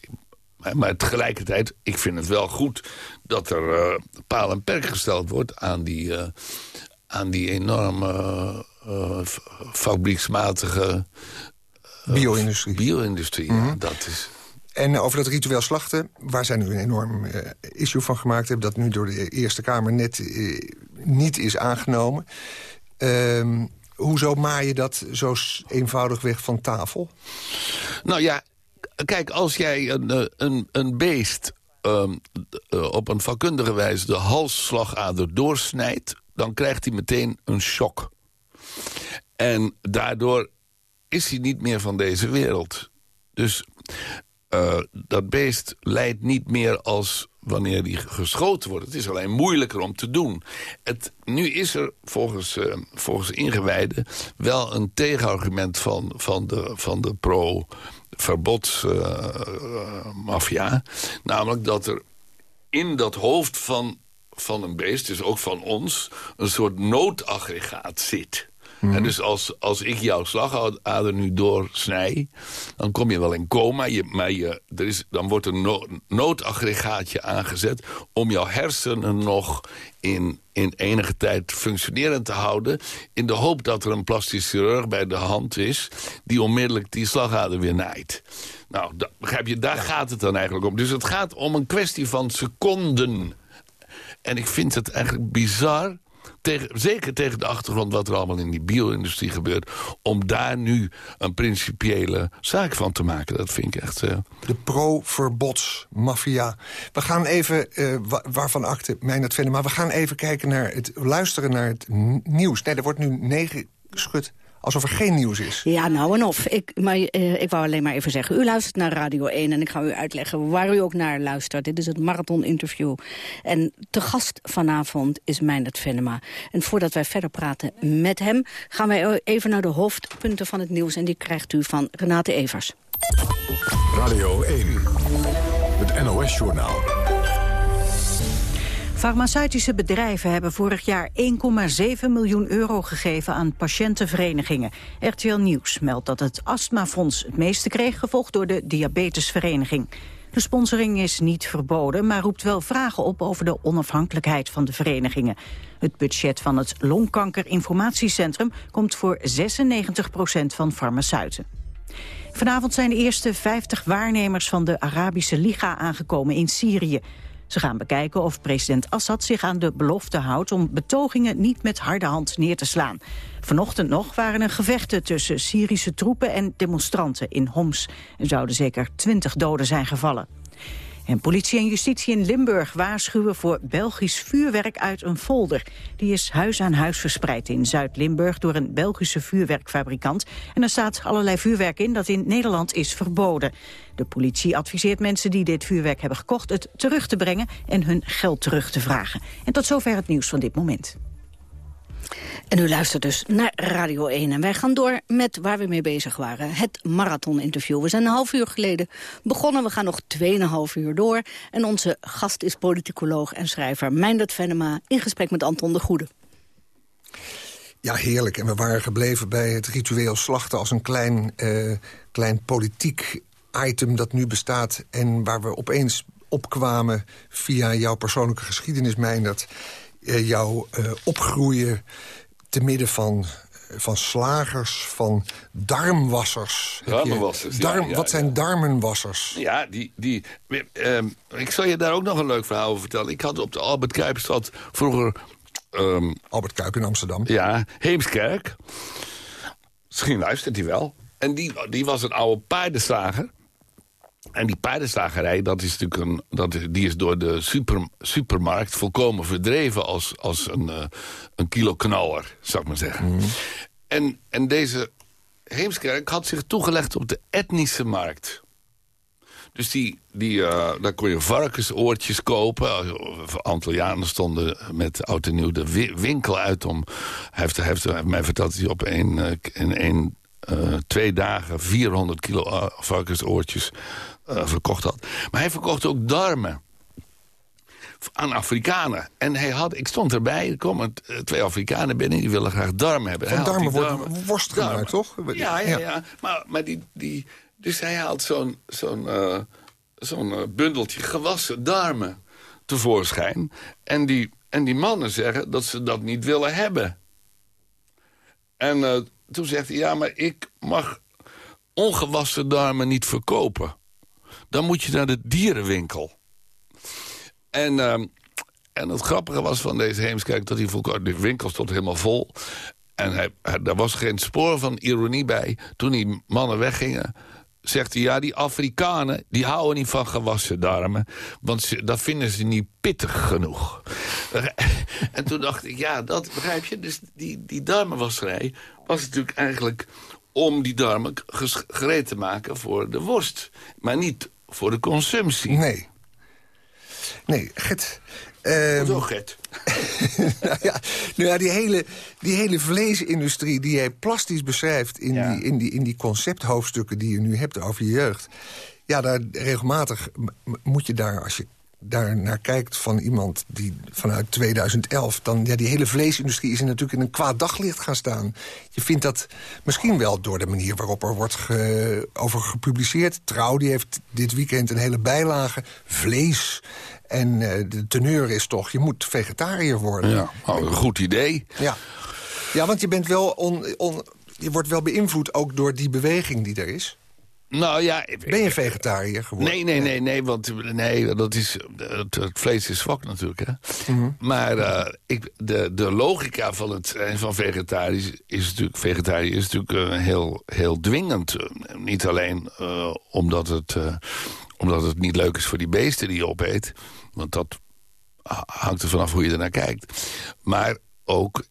Maar tegelijkertijd, ik vind het wel goed dat er uh, paal en perk gesteld wordt aan die, uh, aan die enorme uh, fabrieksmatige bio-industrie. Bio-industrie, mm -hmm. ja, dat is... En over dat ritueel slachten, waar zij nu een enorm issue van gemaakt hebben... dat nu door de Eerste Kamer net niet is aangenomen. Uh, hoezo maai je dat zo eenvoudig weg van tafel? Nou ja, kijk, als jij een, een, een beest um, uh, op een vakkundige wijze de halsslagader doorsnijdt... dan krijgt hij meteen een shock. En daardoor is hij niet meer van deze wereld. Dus uh, dat beest leidt niet meer als wanneer hij geschoten wordt. Het is alleen moeilijker om te doen. Het, nu is er volgens, volgens ingewijden wel een tegenargument van, van de, van de pro verbodsmafia. Uh, namelijk dat er in dat hoofd van, van een beest, dus ook van ons... een soort noodaggregaat zit. Mhm. En dus als, als ik jouw slagader nu doorsnij... dan kom je wel in coma, je, maar je, er is, dan wordt een noodaggregaatje aangezet... om jouw hersenen nog in, in enige tijd functionerend te houden... in de hoop dat er een plastisch chirurg bij de hand is... die onmiddellijk die slagader weer naait. Nou, begrijp je, daar gaat het dan eigenlijk om. Dus het gaat om een kwestie van seconden. En ik vind het eigenlijk bizar tegen, zeker tegen de achtergrond wat er allemaal in die bio-industrie gebeurt... om daar nu een principiële zaak van te maken. Dat vind ik echt... Uh... De pro-verbodsmafia. We gaan even, uh, waarvan akte mij dat vinden... maar we gaan even kijken naar het luisteren naar het nieuws. Nee, er wordt nu negen geschud alsof er geen nieuws is. Ja, nou en of. Ik, maar, uh, ik wou alleen maar even zeggen, u luistert naar Radio 1... en ik ga u uitleggen waar u ook naar luistert. Dit is het marathon-interview. En te gast vanavond is Meindert Venema. En voordat wij verder praten met hem... gaan wij even naar de hoofdpunten van het nieuws... en die krijgt u van Renate Evers. Radio 1, het NOS-journaal. Farmaceutische bedrijven hebben vorig jaar 1,7 miljoen euro gegeven aan patiëntenverenigingen. RTL Nieuws meldt dat het astmafonds het meeste kreeg, gevolgd door de diabetesvereniging. De sponsoring is niet verboden, maar roept wel vragen op over de onafhankelijkheid van de verenigingen. Het budget van het Longkankerinformatiecentrum komt voor 96 procent van farmaceuten. Vanavond zijn de eerste 50 waarnemers van de Arabische Liga aangekomen in Syrië. Ze gaan bekijken of president Assad zich aan de belofte houdt... om betogingen niet met harde hand neer te slaan. Vanochtend nog waren er gevechten tussen Syrische troepen en demonstranten in Homs. Er zouden zeker twintig doden zijn gevallen. En politie en justitie in Limburg waarschuwen voor Belgisch vuurwerk uit een folder. Die is huis aan huis verspreid in Zuid-Limburg door een Belgische vuurwerkfabrikant. En er staat allerlei vuurwerk in dat in Nederland is verboden. De politie adviseert mensen die dit vuurwerk hebben gekocht het terug te brengen en hun geld terug te vragen. En tot zover het nieuws van dit moment. En u luistert dus naar Radio 1. En wij gaan door met waar we mee bezig waren. Het marathoninterview. We zijn een half uur geleden begonnen. We gaan nog 2,5 uur door. En onze gast is politicoloog en schrijver Meindert Venema... in gesprek met Anton de Goede. Ja, heerlijk. En we waren gebleven bij het ritueel slachten... als een klein, uh, klein politiek item dat nu bestaat... en waar we opeens opkwamen via jouw persoonlijke geschiedenis, Meindert... Uh, jouw uh, opgroeien te midden van, van slagers, van darmwassers. Darmenwassers, Darm, Wat zijn darmenwassers? Ja, die, die, uh, ik zal je daar ook nog een leuk verhaal over vertellen. Ik had op de Albert Kuipstad vroeger... Um, Albert Kuip in Amsterdam. Ja, Heemskerk. Misschien luistert hij wel. En die, die was een oude paardenslager. En die paardenslagerij, dat is natuurlijk een, dat, die is door de super, supermarkt volkomen verdreven als, als een, uh, een kilo knaller, zou ik maar zeggen. Mhm. En, en deze Heemskerk had zich toegelegd op de etnische markt. Dus die, die, uh, daar kon je varkensoortjes kopen. Antillianen stonden met oud en nieuw de winkel uit om... Hij heeft, hij heeft, mij verteld dat hij op een, uh, in één, uh, twee dagen 400 kilo varkensoortjes uh, verkocht had. Maar hij verkocht ook darmen aan Afrikanen. En hij had, ik stond erbij, er komen twee Afrikanen binnen... die willen graag darmen hebben. Van darmen wordt worst gemaakt, toch? Ja, ja, ja. Maar, maar die, die, dus hij haalt zo'n zo'n uh, zo'n bundeltje gewassen darmen tevoorschijn. En die, en die mannen zeggen dat ze dat niet willen hebben. En uh, toen zegt hij, ja, maar ik mag ongewassen darmen niet verkopen dan moet je naar de dierenwinkel. En, uh, en het grappige was van deze Heemskerk... dat die, de winkel stond helemaal vol. En hij, daar was geen spoor van ironie bij. Toen die mannen weggingen, zegt hij... ja, die Afrikanen die houden niet van gewassen darmen. Want dat vinden ze niet pittig genoeg. en toen dacht ik, ja, dat begrijp je. Dus die, die darmenwasserij was natuurlijk eigenlijk om die darmen gereed te maken voor de worst. Maar niet voor de consumptie. Nee. Nee, Gert... Um, Hoezo, Gert? nou, ja, nou ja, die hele, die hele vleesindustrie die jij plastisch beschrijft... In, die, in, die, in die concepthoofdstukken die je nu hebt over je jeugd... ja, daar regelmatig moet je daar, als je daar naar kijkt van iemand die vanuit 2011... dan ja, die hele vleesindustrie is natuurlijk in een kwaad daglicht gaan staan. Je vindt dat misschien wel door de manier waarop er wordt over gepubliceerd. Trouw die heeft dit weekend een hele bijlage vlees... En uh, de teneur is toch, je moet vegetariër worden. Ja, nou, een goed idee. Ja. ja, want je, bent wel on, on, je wordt wel beïnvloed ook door die beweging die er is. Nou ja... Ben je vegetariër geworden? Nee, nee, nee, nee, want nee, dat is, het, het vlees is zwak natuurlijk. Hè? Mhm. Maar uh, ik, de, de logica van het zijn van vegetarisch is natuurlijk, vegetariër is natuurlijk uh, heel, heel dwingend. niet alleen uh, omdat, het, omdat het niet leuk is voor die beesten die je opeet. Want dat hangt er vanaf hoe je ernaar kijkt. Maar ook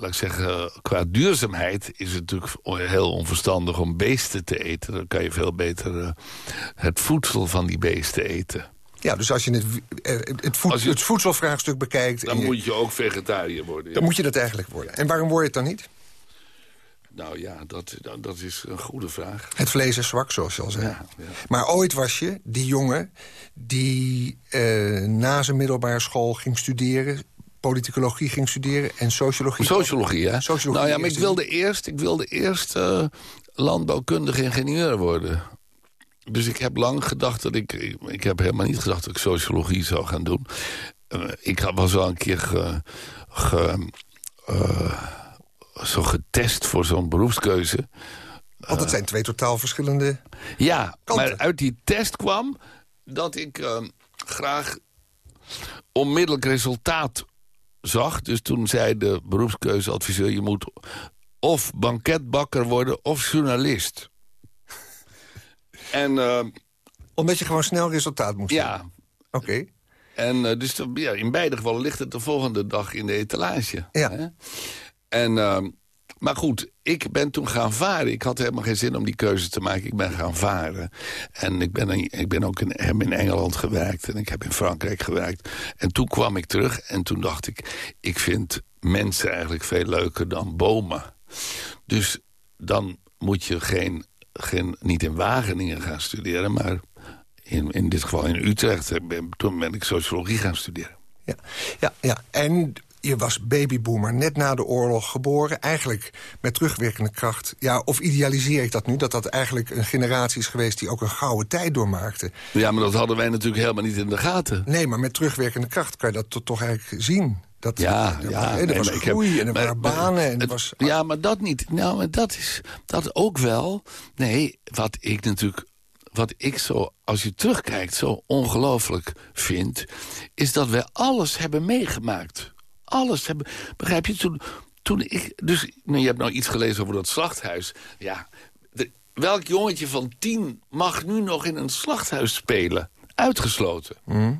laat ik zeggen, qua duurzaamheid is het natuurlijk heel onverstandig om beesten te eten. Dan kan je veel beter uh, het voedsel van die beesten eten. Ja, dus als je het, eh, het, voed, het voedselvraagstuk bekijkt... Dan moet je ook vegetariër worden. Dan moet je dat eigenlijk worden. En waarom word je het dan niet? Nou ja, dat, dat is een goede vraag. Het vlees is zwak, zoals je al zei. Ja, ja. Maar ooit was je die jongen die uh, na zijn middelbare school ging studeren politicologie ging studeren en sociologie. Sociologie, ja. Sociologie nou ja, maar ik wilde eerst, ik wilde eerst uh, landbouwkundig ingenieur worden. Dus ik heb lang gedacht dat ik... Ik heb helemaal niet gedacht dat ik sociologie zou gaan doen. Uh, ik was wel een keer ge, ge, uh, zo getest voor zo'n beroepskeuze. Want het zijn twee totaal verschillende Ja, maar uit die test kwam dat ik graag onmiddellijk resultaat zag. Dus toen zei de beroepskeuzeadviseur... je moet of banketbakker worden of journalist. en, uh, Omdat je gewoon snel resultaat moest Ja. Oké. En uh, dus ja, in beide gevallen ligt het de volgende dag in de etalage. Ja. Hè? En... Maar goed, ik ben toen gaan varen. Ik had helemaal geen zin om die keuze te maken. Ik ben gaan varen. En ik ben, ik ben ook in, heb in Engeland gewerkt. En ik heb in Frankrijk gewerkt. En toen kwam ik terug en toen dacht ik... ik vind mensen eigenlijk veel leuker dan bomen. Dus dan moet je geen, geen, niet in Wageningen gaan studeren... maar in, in dit geval in Utrecht. Toen ben ik sociologie gaan studeren. Ja, ja, ja. en je was babyboomer, net na de oorlog geboren. Eigenlijk met terugwerkende kracht. Ja, of idealiseer ik dat nu? Dat dat eigenlijk een generatie is geweest die ook een gouden tijd doormaakte. Ja, maar dat hadden wij natuurlijk helemaal niet in de gaten. Nee, maar met terugwerkende kracht kan je dat toch eigenlijk zien. Dat, ja, er, ja. Er was groei en er waren banen. En het, was, ja, maar dat niet. Nou, maar dat is dat ook wel. Nee, wat ik natuurlijk wat ik zo, als je terugkijkt, zo ongelooflijk vind... is dat we alles hebben meegemaakt alles hebben. Begrijp je? Toen, toen ik, dus, nou, je hebt nou iets gelezen over dat slachthuis. Ja, welk jongetje van tien mag nu nog in een slachthuis spelen? Uitgesloten. Mhm.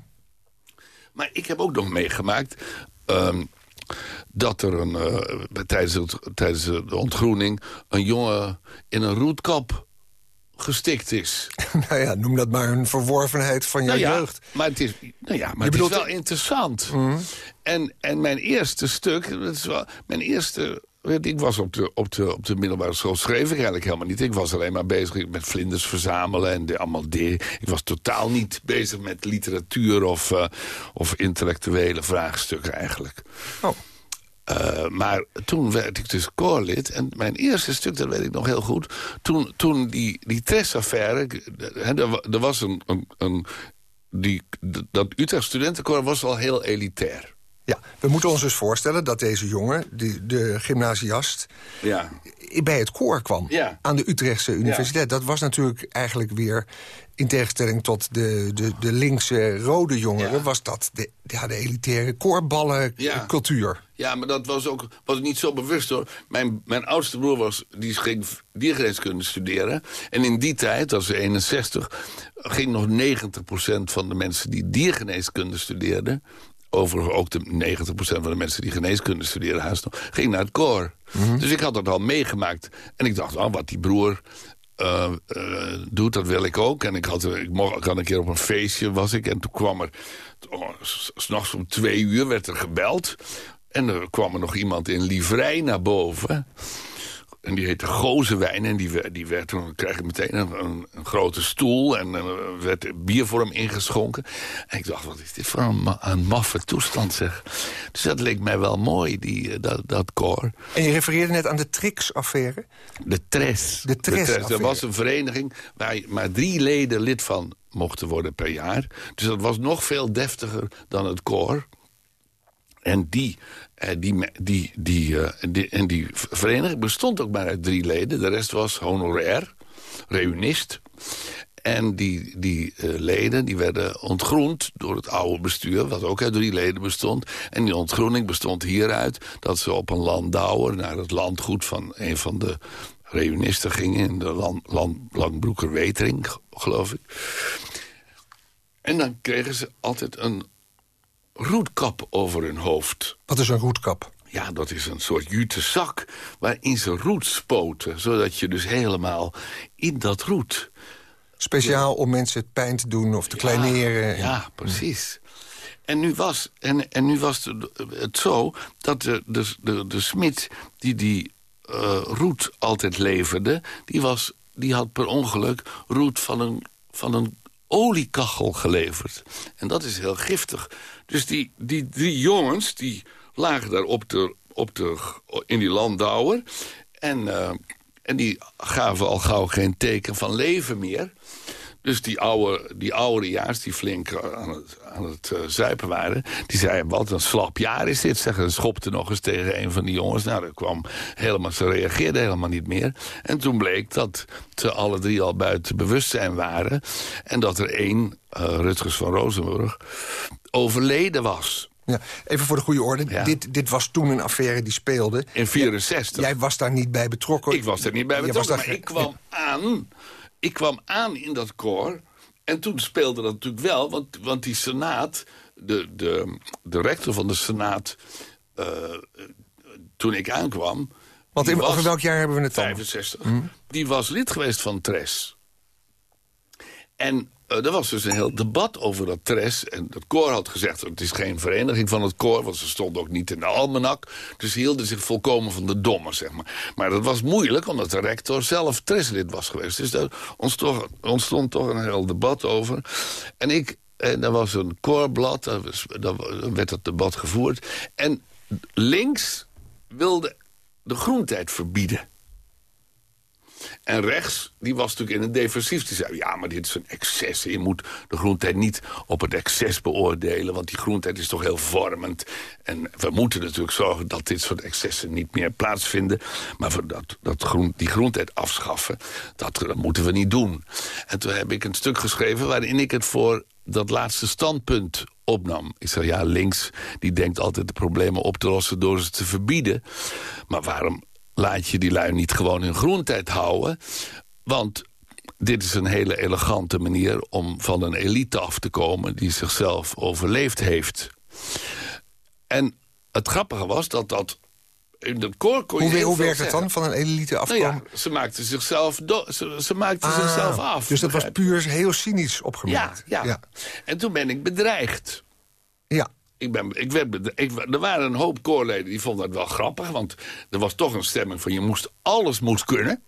Maar ik heb ook nog meegemaakt... Ehm, dat er een, uh, tijdens, tijdens de ontgroening... een jongen in een roetkap gestikt is. nou ja, noem dat maar een verworvenheid van je nou ja, jeugd. Maar het is, nou ja, maar het is wel interessant. Mhm. En, en mijn eerste stuk, dat is wel, mijn eerste... Ik was op de, op, de, op de middelbare school, schreef ik eigenlijk helemaal niet. Ik was alleen maar bezig met vlinders verzamelen en de, allemaal de. Ik was totaal niet bezig met literatuur of, uh, of intellectuele vraagstukken eigenlijk. Oh. Uh, maar toen werd ik dus koorlid. En mijn eerste stuk, dat weet ik nog heel goed. Toen, toen die, die Tress-affaire... Er was een... een, een die, dat Utrecht Studentenkoor was al heel elitair. Ja, we moeten ons dus voorstellen dat deze jongen, die, de gymnasiast... Ja. bij het koor kwam ja. aan de Utrechtse universiteit. Dat was natuurlijk eigenlijk weer, in tegenstelling tot de, de, de linkse rode jongeren... Was dat de, ja, de elitaire koorballencultuur. Ja, maar dat was ook was niet zo bewust hoor. Mijn, mijn oudste broer was, die ging diergeneeskunde studeren. En in die tijd, dat was 61, ging nog 90% van de mensen die diergeneeskunde studeerden... overigens ook de 90% van de mensen die geneeskunde studeerden haast nog... ging naar het koor. Dus ik had dat al meegemaakt. En ik dacht, oh, wat die broer uh, uh, doet, dat wil ik ook. En ik had, ik, mocht, ik had een keer op een feestje, was ik. En toen kwam er, oh, s'nachts om twee uur werd er gebeld. En er kwam er nog iemand in livrei naar boven. en die heette Gozenwijn. En die, werd- die werd, dan kreeg ik meteen een, een, een grote stoel. En er werd bier voor hem ingeschonken. En ik dacht, wat is dit voor een, ma- een maffe toestand, zeg. Dus dat leek mij wel mooi, die, eh, dat, dat koor. En je refereerde net aan de Trix-affaire. De Tres. De Tres-affaire. Er was een vereniging waar maar drie leden lid van mochten worden per jaar. Dus dat was nog veel deftiger dan het koor. En die, eh, die, die, die, eh, die, en die vereniging bestond ook maar uit drie leden. De rest was honorair, reunist. En die, die eh, leden die werden ontgroend door het oude bestuur... wat ook uit drie leden bestond. En die ontgroening bestond hieruit dat ze op een landouwer... naar het landgoed van een van de reunisten gingen... in de land, land, Langbroeker Wetering, geloof ik. En dan kregen ze altijd een roetkap over hun hoofd. Wat is een roetkap? Ja, dat is een soort jute zak waarin ze roet spoten. Zodat je dus helemaal in dat roet... Speciaal om mensen pijn te doen of te kleineren. Ja, precies. En nu was, en, en nu was het, het zo dat de, de, de, de smid die die eh, roet altijd leverde... Die, was, die had per ongeluk roet van een, van een oliekachel geleverd. En dat is heel giftig. Dus die, die drie jongens die lagen daar op de, op de, in die landouwer... En, eh, en die gaven al gauw geen teken van leven meer... Dus die oude, die oudejaars die flink eh, aan het, aan het eh, zuipen waren... die zeiden, wat een slap jaar is dit. Zeggen, schopte nog eens tegen een van die jongens. Nou, dat kwam helemaal, ze reageerden helemaal niet meer. En toen bleek dat ze alle drie al buiten bewustzijn waren... en dat er één, eh, Rutgers van Rozenburg, overleden was. Ja, even voor de goede orde. Ja. Dit, dit was toen een affaire die speelde. In 64. Jij was daar niet bij betrokken. Ik was er niet bij betrokken, was maar ik kwam aan. Ik kwam aan in dat koor. En toen speelde dat natuurlijk wel, want, want die senaat... De, de, de rector van de senaat, eh, toen ik aankwam... Want in, over welk jaar hebben we het dan? 65. Die was lid geweest van Tres. En eh, er was dus een heel debat over dat Tres. En het koor had gezegd, het is geen vereniging van het koor... want ze stond ook niet in de almanak. Dus ze hielden zich volkomen van de domme, zeg maar. Maar dat was moeilijk, omdat de rector zelf Tres-lid was geweest. Dus daar ontstond, toch een heel debat over. En ik... En er was een koorblad, daar, daar werd het debat gevoerd. En links wilde de groentijd verbieden. En rechts, die was natuurlijk in het defensief. Die zei, ja, maar dit is een excess. Je moet de groentijd niet op het excess beoordelen... want die groentijd is toch heel vormend. En we moeten natuurlijk zorgen dat dit soort excessen niet meer plaatsvinden. Maar dat, dat die groentijd afschaffen, dat, dat moeten we niet doen. En toen heb ik een stuk geschreven waarin ik het voor dat laatste standpunt opnam. Ik zei, ja, links die denkt altijd de problemen op te lossen... door ze te verbieden. Maar waarom laat je die lui niet gewoon hun groentijd houden? Want dit is een hele elegante manier om van een elite af te komen... die zichzelf overleefd heeft. En het grappige was dat dat... In de koor kon je Hoe, heel hoe werkt het dan, van een elite Nou afkomen? ja, ze maakten zichzelf, ze, ze maakten Ah, zichzelf af. Dus dat was begrijp je? puur heel cynisch Ja, opgemerkt. ja, ja. En toen ben ik bedreigd. Ja. Ik ben, ik werd ik, er waren een hoop koorleden die vonden het wel grappig... want er was toch een stemming van je moest alles moest kunnen.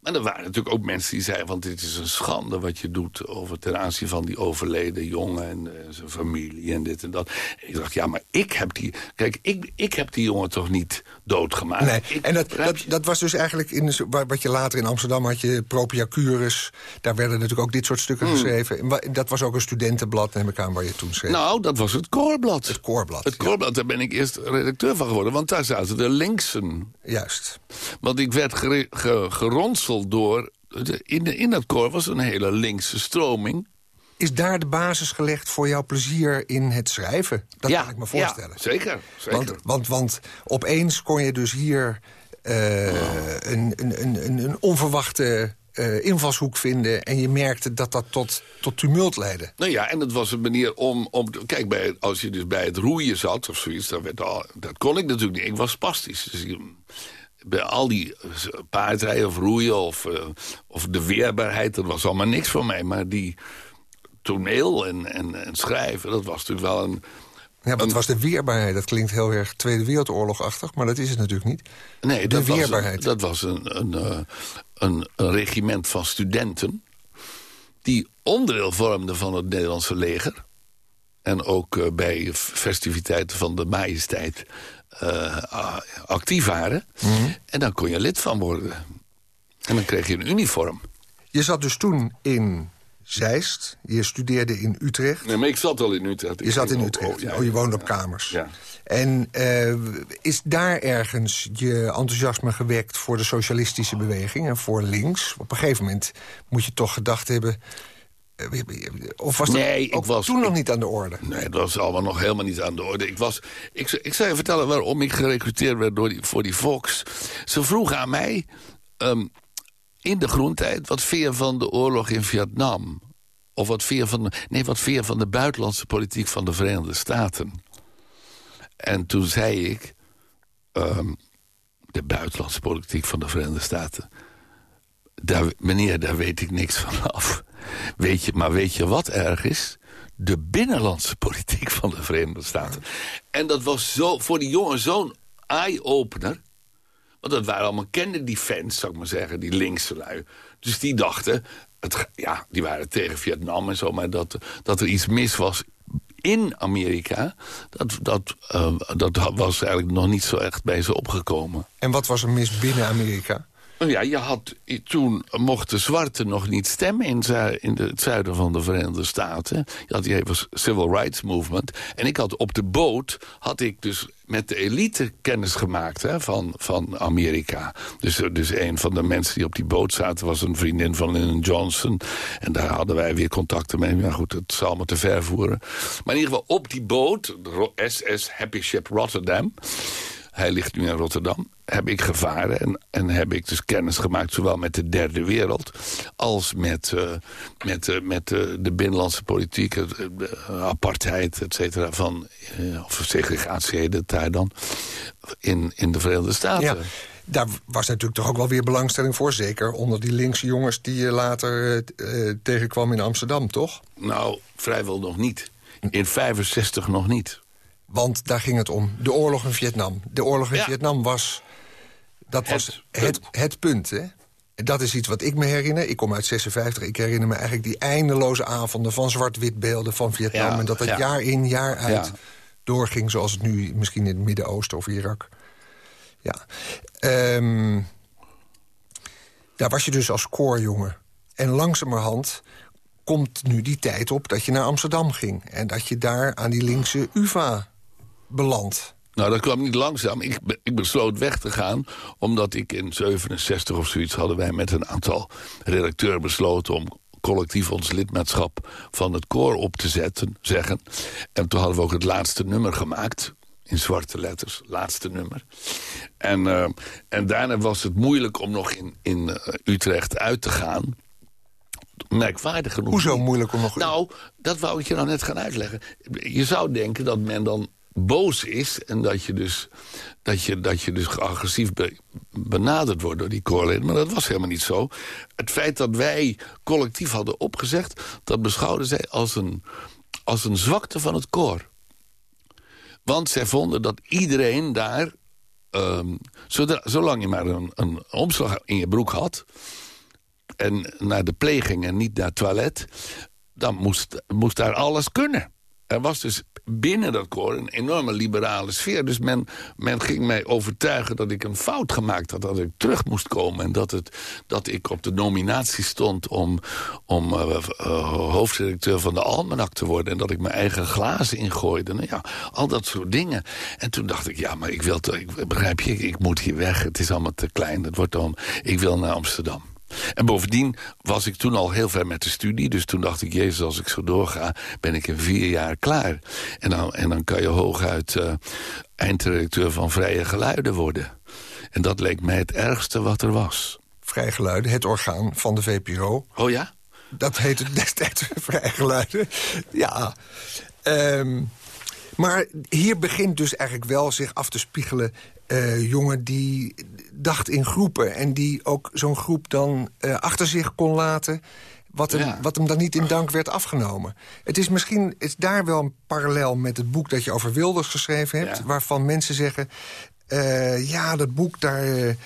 Maar er waren natuurlijk ook mensen die zeiden... want dit is een schande wat je doet over ten aanzien van die overleden jongen... en eh, zijn familie en dit en dat. En ik dacht, ja, maar ik heb die... Kijk, ik, ik heb die jongen toch niet doodgemaakt? Nee, Ik- en dat, dat, dat was dus eigenlijk in, wa- wat je later in Amsterdam had je Propria Curus. Daar werden natuurlijk ook dit soort stukken Hmm. geschreven. Dat was ook een studentenblad, neem ik aan, waar je toen schreef. Nou, dat was het koorblad. het Koorblad. Het koorblad, daar ben ik eerst redacteur van geworden... want daar zaten de linksen. Juist. Want ik werd gere- door... in, de- in dat koor was een hele linkse stroming. Is daar de basis gelegd voor jouw plezier in het schrijven? Dat ja, kan ik me voorstellen. Ja, zeker, zeker. Want, want, want opeens kon je dus hier eh, een, een, een, een, een onverwachte eh, invalshoek vinden... en je merkte dat dat tot, tot tumult leidde. Nou ja, en het was een manier om... om kijk, bij, als je dus bij het roeien zat of zoiets... Dan werd al, dat kon ik natuurlijk niet. Ik was spastisch. Dus ik- bij al die eh, paardrijden of roeien of, eh, of de weerbaarheid... dat was allemaal niks voor mij. Maar die toneel en, en, en schrijven, dat was natuurlijk wel een... Ja, wat was de weerbaarheid? Dat klinkt heel erg Tweede Wereldoorlogachtig, maar dat is het natuurlijk niet. Nee, de dat weerbaarheid. Was, dat was een, een, eh, een, een regiment van studenten... die onderdeel vormden van het Nederlandse leger. En ook bij festiviteiten van de majesteit uh, actief waren. Mm -hmm. En dan kon je lid van worden. En dan kreeg je een uniform. Je zat dus toen in Zeist. Je studeerde in Utrecht. Nee, maar ik zat al in Utrecht. Je zat in Utrecht. Oh, ja, oh je woonde op kamers. Ja. En uh, is daar ergens je enthousiasme gewekt voor de socialistische beweging en voor links? Op een gegeven moment moet je toch gedacht hebben... Of was nee, dat ook was, toen nog niet aan de orde? Nee, dat was allemaal nog helemaal niet aan de orde. Ik, was, ik, ik zou je vertellen waarom ik gerecruiteerd werd door die, voor die Fox. Ze vroegen aan mij... Um, in de groentijd, wat vind je van de oorlog in Vietnam? Of wat vind je van de, nee, wat je van de buitenlandse politiek van de Verenigde Staten? En toen zei ik... Um, de buitenlandse politiek van de Verenigde Staten... Daar, meneer, daar weet ik niks van af. Weet je, maar weet je wat erg is? De binnenlandse politiek van de Verenigde Staten. En dat was zo, voor die jongen zo'n eye-opener... Want dat waren allemaal Kennedy-fans, zou ik maar zeggen, die linkse lui. Dus die dachten, het, ja, die waren tegen Vietnam en zo... maar dat, dat er iets mis was in Amerika... dat, dat, uh, dat was eigenlijk nog niet zo echt bij ze opgekomen. En wat was er mis binnen Amerika? Ja, je had, toen mochten zwarten nog niet stemmen in, in de, het zuiden van de Verenigde Staten. Je had die hele Civil Rights Movement. En ik had op de boot, had ik dus met de elite kennis gemaakt hè, van, van Amerika. Dus, dus een van de mensen die op die boot zaten was een vriendin van Lyndon Johnson. En daar hadden wij weer contacten mee. Maar goed, het zal me te ver voeren. Maar in ieder geval op die boot, SS Happy Ship Rotterdam... Hij ligt nu in Rotterdam. Heb ik gevaren en, en heb ik dus kennis gemaakt... zowel met de derde wereld als met, uh, met, uh, met uh, de binnenlandse politiek... apartheid, et cetera, van... of segregatie heet het daar dan... in, in de Verenigde Staten. Ja. Daar was natuurlijk toch ook wel weer belangstelling voor. Zeker onder die linkse jongens die je later tegenkwam in Amsterdam, toch? Nou, vrijwel nog niet. In 65 nog niet. Want daar ging het om. De oorlog in Vietnam. De oorlog in ja. Vietnam was... Dat was het, het, het punt, hè? Dat is iets wat ik me herinner. Ik kom uit 56. Ik herinner me eigenlijk die eindeloze avonden... van zwart-wit beelden van Vietnam. Ja, en dat het ja. jaar in, jaar uit doorging... zoals het nu misschien in het Midden-Oosten of Irak. Ja. Um, daar was je dus als koorjongen. En langzamerhand komt nu die tijd op dat je naar Amsterdam ging. En dat je daar aan die linkse UvA beland? Nou, dat kwam niet langzaam. Ik, ik besloot weg te gaan, omdat ik in 67 of zoiets... hadden wij met een aantal redacteuren besloten... om collectief ons lidmaatschap van het koor op te zetten, zeggen. En toen hadden we ook het laatste nummer gemaakt in zwarte letters, laatste nummer. En, uh, en daarna was het moeilijk om nog in, in uh, Utrecht uit te gaan. Merkwaardig genoeg. Hoezo moeilijk om nog... Nou, dat wou ik je nou net gaan uitleggen. Je zou denken dat men dan boos is... en dat je dus, dat je, dat je dus agressief be, benaderd wordt door die koorleden. Maar dat was helemaal niet zo. Het feit dat wij collectief hadden opgezegd... dat beschouwden zij als een, als een zwakte van het koor. Want zij vonden dat iedereen daar... Um, zodra, zolang je maar een, een omslag in je broek had... en naar de pleging en niet naar het toilet... dan moest, moest daar alles kunnen. Er was dus binnen dat koor een enorme liberale sfeer. Dus men, men ging mij overtuigen dat ik een fout gemaakt had. Dat ik terug moest komen. En dat, het, dat ik op de nominatie stond om, om uh, hoofdredacteur van de Almanak te worden. En dat ik mijn eigen glazen ingooide. Nou ja, al dat soort dingen. En toen dacht ik, ja, maar ik wil... Ik, begrijp je, ik, ik moet hier weg. Het is allemaal te klein. Het wordt dan, ik wil naar Amsterdam. En bovendien was ik toen al heel ver met de studie. Dus toen dacht ik, jezus, als ik zo doorga, ben ik in vier jaar klaar. En dan, en dan kan je hooguit uh, eindredacteur van Vrije Geluiden worden. En dat leek mij het ergste wat er was. Vrije Geluiden, het orgaan van de VPRO. Oh ja? Dat heette destijds Vrije Geluiden. Ja. Um, maar hier begint dus eigenlijk wel zich af te spiegelen... Uh, jongen die dacht in groepen en die ook zo'n groep dan uh, achter zich kon laten... wat hem, wat hem dan niet in dank werd afgenomen. Het is misschien is daar wel een parallel met het boek dat je over Wilders geschreven hebt... waarvan mensen zeggen, uh, ja, dat boek daar...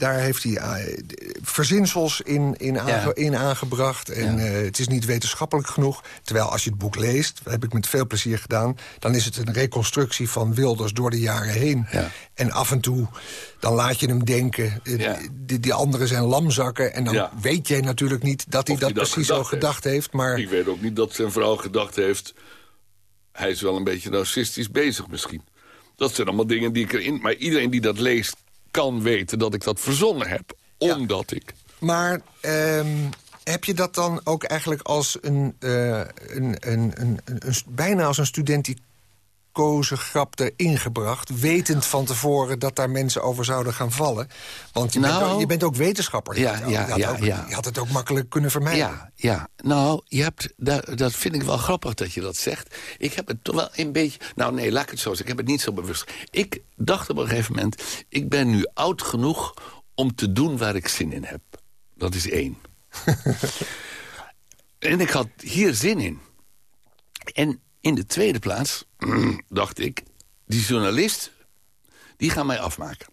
Daar heeft hij uh, verzinsels in, in, in aangebracht. En uh, het is niet wetenschappelijk genoeg. Terwijl als je het boek leest, dat heb ik met veel plezier gedaan... dan is het een reconstructie van Wilders door de jaren heen. Ja. En af en toe, dan laat je hem denken... Uh, die, die anderen zijn lamzakken. En dan weet jij natuurlijk niet dat hij dat, precies zo gedacht heeft. Maar... Ik weet ook niet dat zijn vrouw gedacht heeft... hij is wel een beetje narcistisch bezig misschien. Dat zijn allemaal dingen die ik erin... Maar iedereen die dat leest kan weten dat ik dat verzonnen heb. Omdat ik... Maar um, heb je dat dan ook eigenlijk als een, uh, een, een, een, een, bijna als een student die grap erin gebracht... wetend van tevoren dat daar mensen over zouden gaan vallen? Want je, bent, ook, nou, je bent ook wetenschapper. Ja, ja, je, had ja, ook, ja. je had het ook makkelijk kunnen vermijden. Ja, ja. nou, je hebt, dat, dat vind ik wel grappig dat je dat zegt. Ik heb het toch wel een beetje... Nou nee, laat ik het zo zeggen. Ik heb het niet zo bewust. Ik dacht op een gegeven moment... ik ben nu oud genoeg om te doen waar ik zin in heb. Dat is één. en ik had hier zin in. En in de tweede plaats dacht ik... die journalist, die gaat mij afmaken.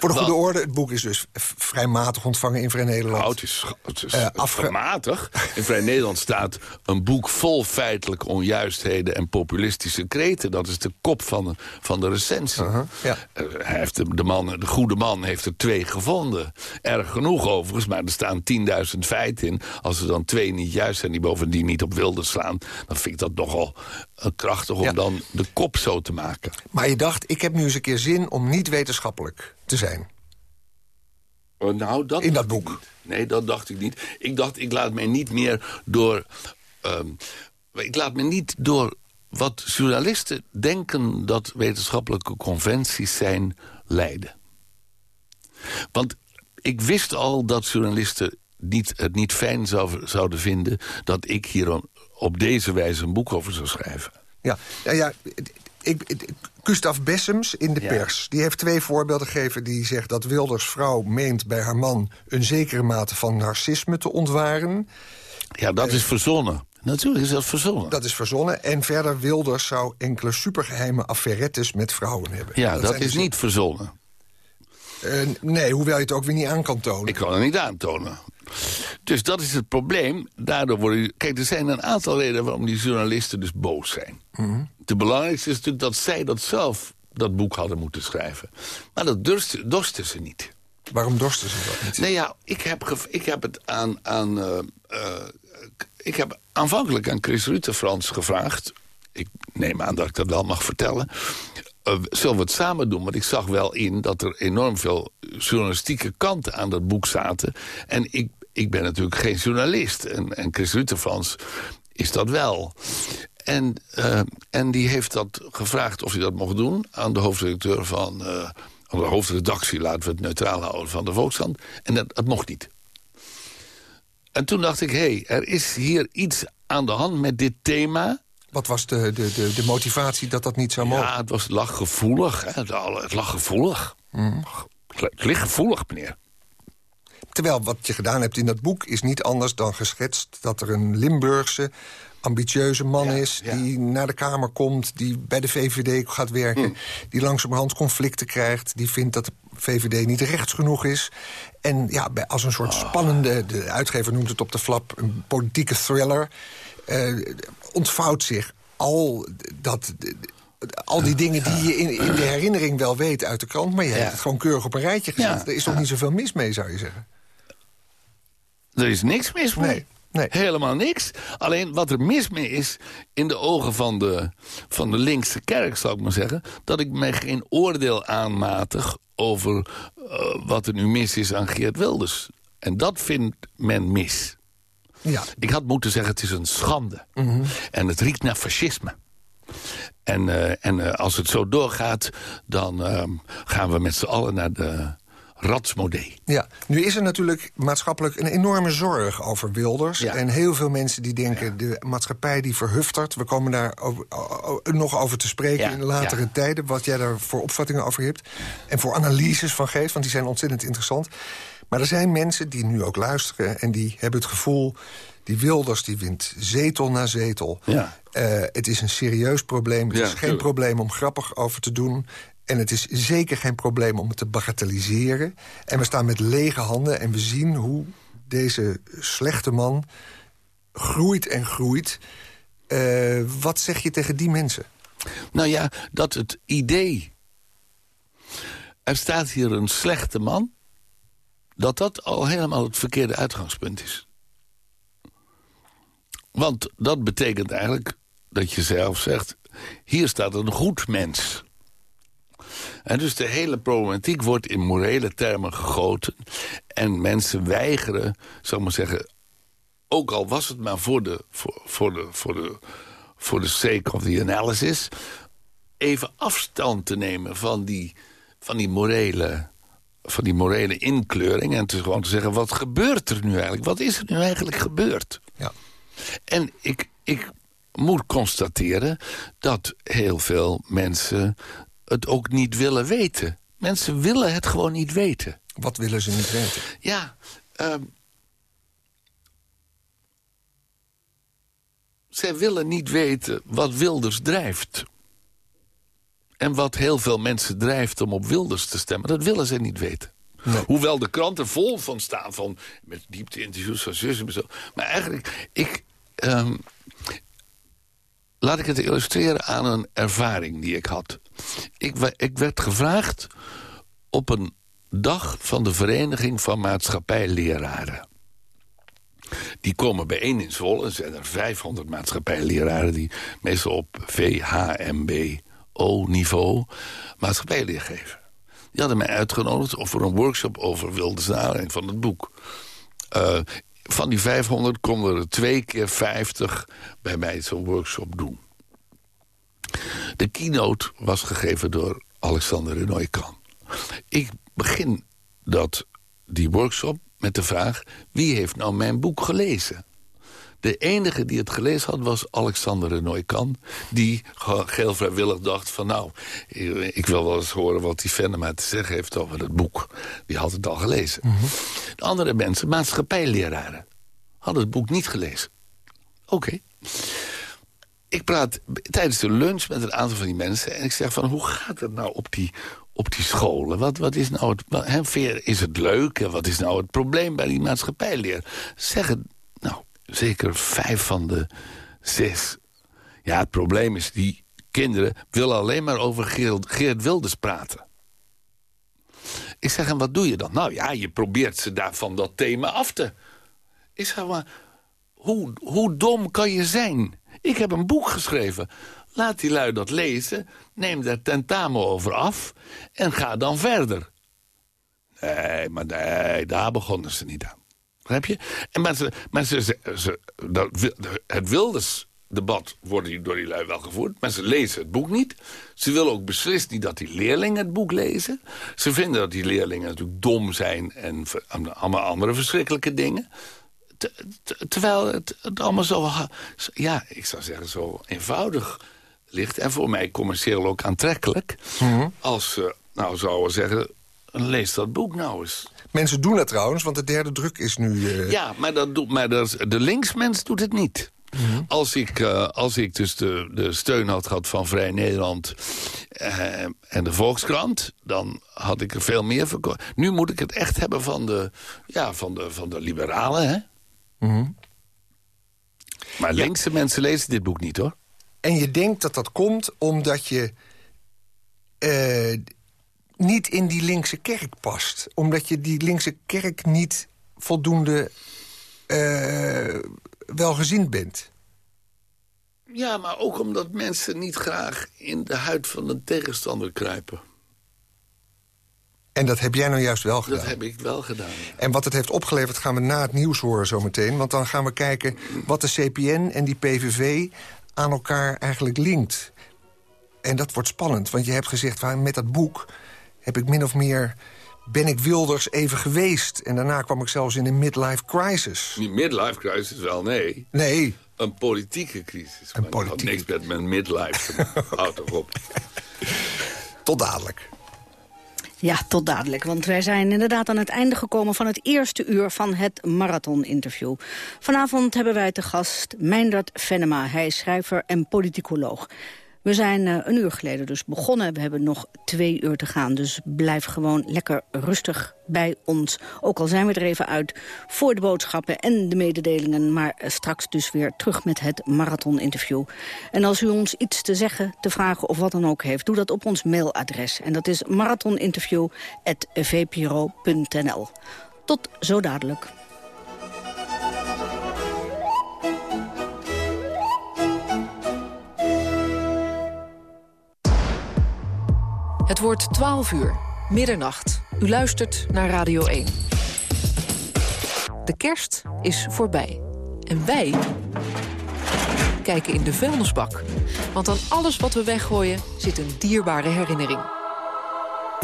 Voor de goede orde, het boek is dus vrij matig ontvangen in Vrij Nederland. Nou, het is, het is uh, matig. In Vrij Nederland staat een boek vol feitelijke onjuistheden... en populistische kreten. Dat is de kop van de, van de recensie. Uh -huh, ja. uh, hij heeft de, de, man, de goede man heeft er twee gevonden. Erg genoeg overigens, maar er staan 10.000 feiten in. Als er dan twee niet juist zijn die bovendien niet op wilde slaan... dan vind ik dat nogal krachtig om dan de kop zo te maken. Maar je dacht, ik heb nu eens een keer zin om niet wetenschappelijk te zijn. Oh, nou, dat In dat boek? Nee, dat dacht ik niet. Ik dacht, ik laat mij niet meer door... Um, ik laat me niet door wat journalisten denken dat wetenschappelijke conventies zijn leiden. Want ik wist al dat journalisten niet, het niet fijn zou, zouden vinden... dat ik hier op deze wijze een boek over zou schrijven. Ja, ja, ja ik, Gustav Bessems in de pers. Die heeft twee voorbeelden gegeven. Die zegt dat Wilders vrouw meent bij haar man... een zekere mate van narcisme te ontwaren. Ja, dat is verzonnen. Natuurlijk is dat verzonnen. Dat is verzonnen. En verder Wilders zou enkele supergeheime affaires met vrouwen hebben. Ja, dat, is dus- niet verzonnen. Uh, nee, hoewel je het ook weer niet aan kan tonen. Ik kan het niet aantonen. Dus dat is het probleem. Daardoor worden... Kijk, er zijn een aantal redenen waarom die journalisten dus boos zijn. Mm De belangrijkste is natuurlijk dat zij dat zelf dat boek hadden moeten schrijven. Maar dat dorsten, dorsten ze niet. Waarom dorsten ze dat niet? Nee, ja, ik heb, ik heb het aan... aan uh, uh, ik heb aanvankelijk aan Chris Rutte Frans gevraagd... ik neem aan dat ik dat wel mag vertellen... Uh, zullen we het samen doen? Want ik zag wel in dat er enorm veel journalistieke kanten aan dat boek zaten. En ik ik ben natuurlijk geen journalist. En, en Chris Ruttefans is dat wel. En, uh, en die heeft dat gevraagd of hij dat mocht doen... aan de hoofdredacteur van... Uh, aan de hoofdredactie, laten we het neutraal houden, van de Volkskrant. En dat, dat mocht niet. En toen dacht ik, hé, hey, er is hier iets aan de hand met dit thema... Wat was de, de, de, de motivatie dat dat niet zou mogen? Ja, het was lachgevoelig. Hè. Het lag gevoelig. Mm. Het ligt gevoelig, meneer. Terwijl wat je gedaan hebt in dat boek is niet anders dan geschetst... dat er een Limburgse ambitieuze man is... die naar de Kamer komt, die bij de VVD gaat werken... Hm. die langzamerhand conflicten krijgt... die vindt dat de VVD niet rechts genoeg is. En ja, als een soort oh. spannende... de uitgever noemt het op de flap een politieke thriller... Uh, ontvouwt zich al dat al die dingen die je in, in, de herinnering wel weet uit de krant... maar je hebt het gewoon keurig op een rijtje gezet. Er is toch niet zoveel mis mee, zou je zeggen? Er is niks mis mee. Nee. Nee. Helemaal niks. Alleen wat er mis mee is, in de ogen van de, van de linkse kerk, zou ik maar zeggen... dat ik mij geen oordeel aanmatig over uh, wat er nu mis is aan Geert Wilders. En dat vindt men mis. Ja. Ik had moeten zeggen, het is een schande. Mm -hmm. En het riekt naar fascisme. En, uh, en uh, als het zo doorgaat, dan gaan we met z'n allen naar de ratsmodee. Ja, nu is er natuurlijk maatschappelijk een enorme zorg over Wilders. En heel veel mensen die denken, de maatschappij die verhuftert. We komen daar over, nog over te spreken in latere tijden... wat jij daar voor opvattingen over hebt. En voor analyses van geeft, want die zijn ontzettend interessant. Maar er zijn mensen die nu ook luisteren... en die hebben het gevoel, die Wilders die wint zetel na zetel. Ja. Eh, het is een serieus probleem. Het Ja, is geen tuurlijk. probleem om grappig over te doen. En het is zeker geen probleem om het te bagatelliseren. En we staan met lege handen en we zien hoe deze slechte man groeit en groeit. Eh, wat zeg je tegen die mensen? Nou ja, dat het idee... er staat hier een slechte man... dat dat al helemaal het verkeerde uitgangspunt is. Want dat betekent eigenlijk dat je zelf zegt... hier staat een goed mens. En dus de hele problematiek wordt in morele termen gegoten... en mensen weigeren, zal ik maar zeggen... ook al was het maar voor de, voor, voor de, voor de, voor de sake of the analysis... even afstand te nemen van die, van die morele van die morele inkleuring... en te gewoon te zeggen, wat gebeurt er nu eigenlijk? Wat is er nu eigenlijk gebeurd? Ja. En ik, ik moet constateren dat heel veel mensen het ook niet willen weten. Mensen willen het gewoon niet weten. Wat willen ze niet weten? Ja, ehm, zij willen niet weten wat Wilders drijft. En wat heel veel mensen drijft om op Wilders te stemmen, dat willen zij niet weten. Hoewel de kranten vol van staan, van, met diepte-interviews van zus en zo. Maar eigenlijk, ik, ehm, laat ik het illustreren aan een ervaring die ik had. Ik, ik werd gevraagd op een dag van de Vereniging van Maatschappijleraren. Die komen bijeen in Zwolle. Er zijn er 500 maatschappijleraren... die meestal op VHMBO-niveau maatschappijleer geven. Die hadden mij uitgenodigd voor een workshop over naar aanleiding van het boek. Eh, van die 500 konden er twee keer 50 bij mij zo'n workshop doen. De keynote was gegeven door Alexander Renoy-Kan. Ik begin dat, die workshop met de vraag... wie heeft nou mijn boek gelezen? De enige die het gelezen had was Alexander Renoy-Kan... die geheel vrijwillig dacht van... nou, ik wil wel eens horen wat die Venema te zeggen heeft over het boek. Die had het al gelezen. De andere mensen, maatschappijleraren... hadden het boek niet gelezen. Oké. Ik praat tijdens de lunch met een aantal van die mensen... en ik zeg van, hoe gaat het nou op die, op die scholen? Wat, wat is nou het... wat- is het leuk? En wat is nou het probleem bij die maatschappijleer? Zeggen, zeker vijf van de zes. Ja, het probleem is, die kinderen willen alleen maar over Geert, Geert Wilders praten. Ik zeg, en wat doe je dan? Nou ja, je probeert ze daar van dat thema af te... Ik zeg maar, hoe, hoe dom kan je zijn? Ik heb een boek geschreven. Laat die lui dat lezen, neem daar tentamen over af... en ga dan verder. Nee, maar nee, daar begonnen ze niet aan. Begrijp je? En ze, maar ze, ze, dat, het Wilders-debat wordt hier door die lui wel gevoerd... maar ze lezen het boek niet. Ze willen ook beslist niet dat die leerlingen het boek lezen. Ze vinden dat die leerlingen natuurlijk dom zijn... en allemaal andere verschrikkelijke dingen... Te- te- terwijl het, het allemaal zo, ja, ik zou zeggen, zo eenvoudig ligt. En voor mij commercieel ook aantrekkelijk. Als ze nou zouden zeggen, lees dat boek nou eens. Mensen doen dat trouwens, want de derde druk is nu... eh, Ja, maar, dat doet, maar dat, de linksmens doet het niet. Als ik, eh, als ik dus de, de steun had gehad van Vrij Nederland eh, en de Volkskrant... dan had ik er veel meer verkocht. Nu moet ik het echt hebben van de, ja, van de, van de liberalen, hè? Maar linkse mensen lezen dit boek niet, hoor. En je denkt dat dat komt omdat je niet in die linkse kerk past. Omdat je die linkse kerk niet voldoende eh, welgezind bent. Ja, maar ook omdat mensen niet graag in de huid van een tegenstander kruipen. En dat heb jij nou juist wel gedaan. Dat heb ik wel gedaan. ja. En wat het heeft opgeleverd gaan we na het nieuws horen zometeen. Want dan gaan we kijken wat de CPN en die PVV aan elkaar eigenlijk linkt. En dat wordt spannend, want je hebt gezegd... "Waar- met dat boek heb ik min of meer... ben ik Wilders even geweest. En daarna kwam ik zelfs in een midlife crisis. Die midlife crisis wel, nee. Nee, Een politieke crisis. Een dat had politieke- niks met mijn midlife te. Houd toch op. tot dadelijk. Ja, tot dadelijk, want wij zijn inderdaad aan het einde gekomen van het eerste uur van het marathon-interview. Vanavond hebben wij te gast Meindert Venema. Hij is schrijver en politicoloog. We zijn uh, een uur geleden dus begonnen. We hebben nog twee uur te gaan, dus blijf gewoon lekker rustig bij ons. Ook al zijn we er even uit voor de boodschappen en de mededelingen... maar uh, straks dus weer terug met het marathon-interview. En als u ons iets te zeggen, te vragen of wat dan ook heeft... doe dat op ons mailadres. En dat is marathoninterview.vpro.nl. Tot zo dadelijk. Het wordt 12 uur, middernacht. U luistert naar Radio 1. De kerst is voorbij. En wij kijken in de vuilnisbak. Want aan alles wat we weggooien zit een dierbare herinnering.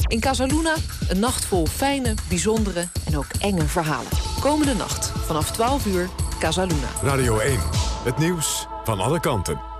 In Casaluna een nacht vol fijne, bijzondere en ook enge verhalen. Komende nacht, vanaf 12 uur, Casaluna. Radio 1, het nieuws van alle kanten.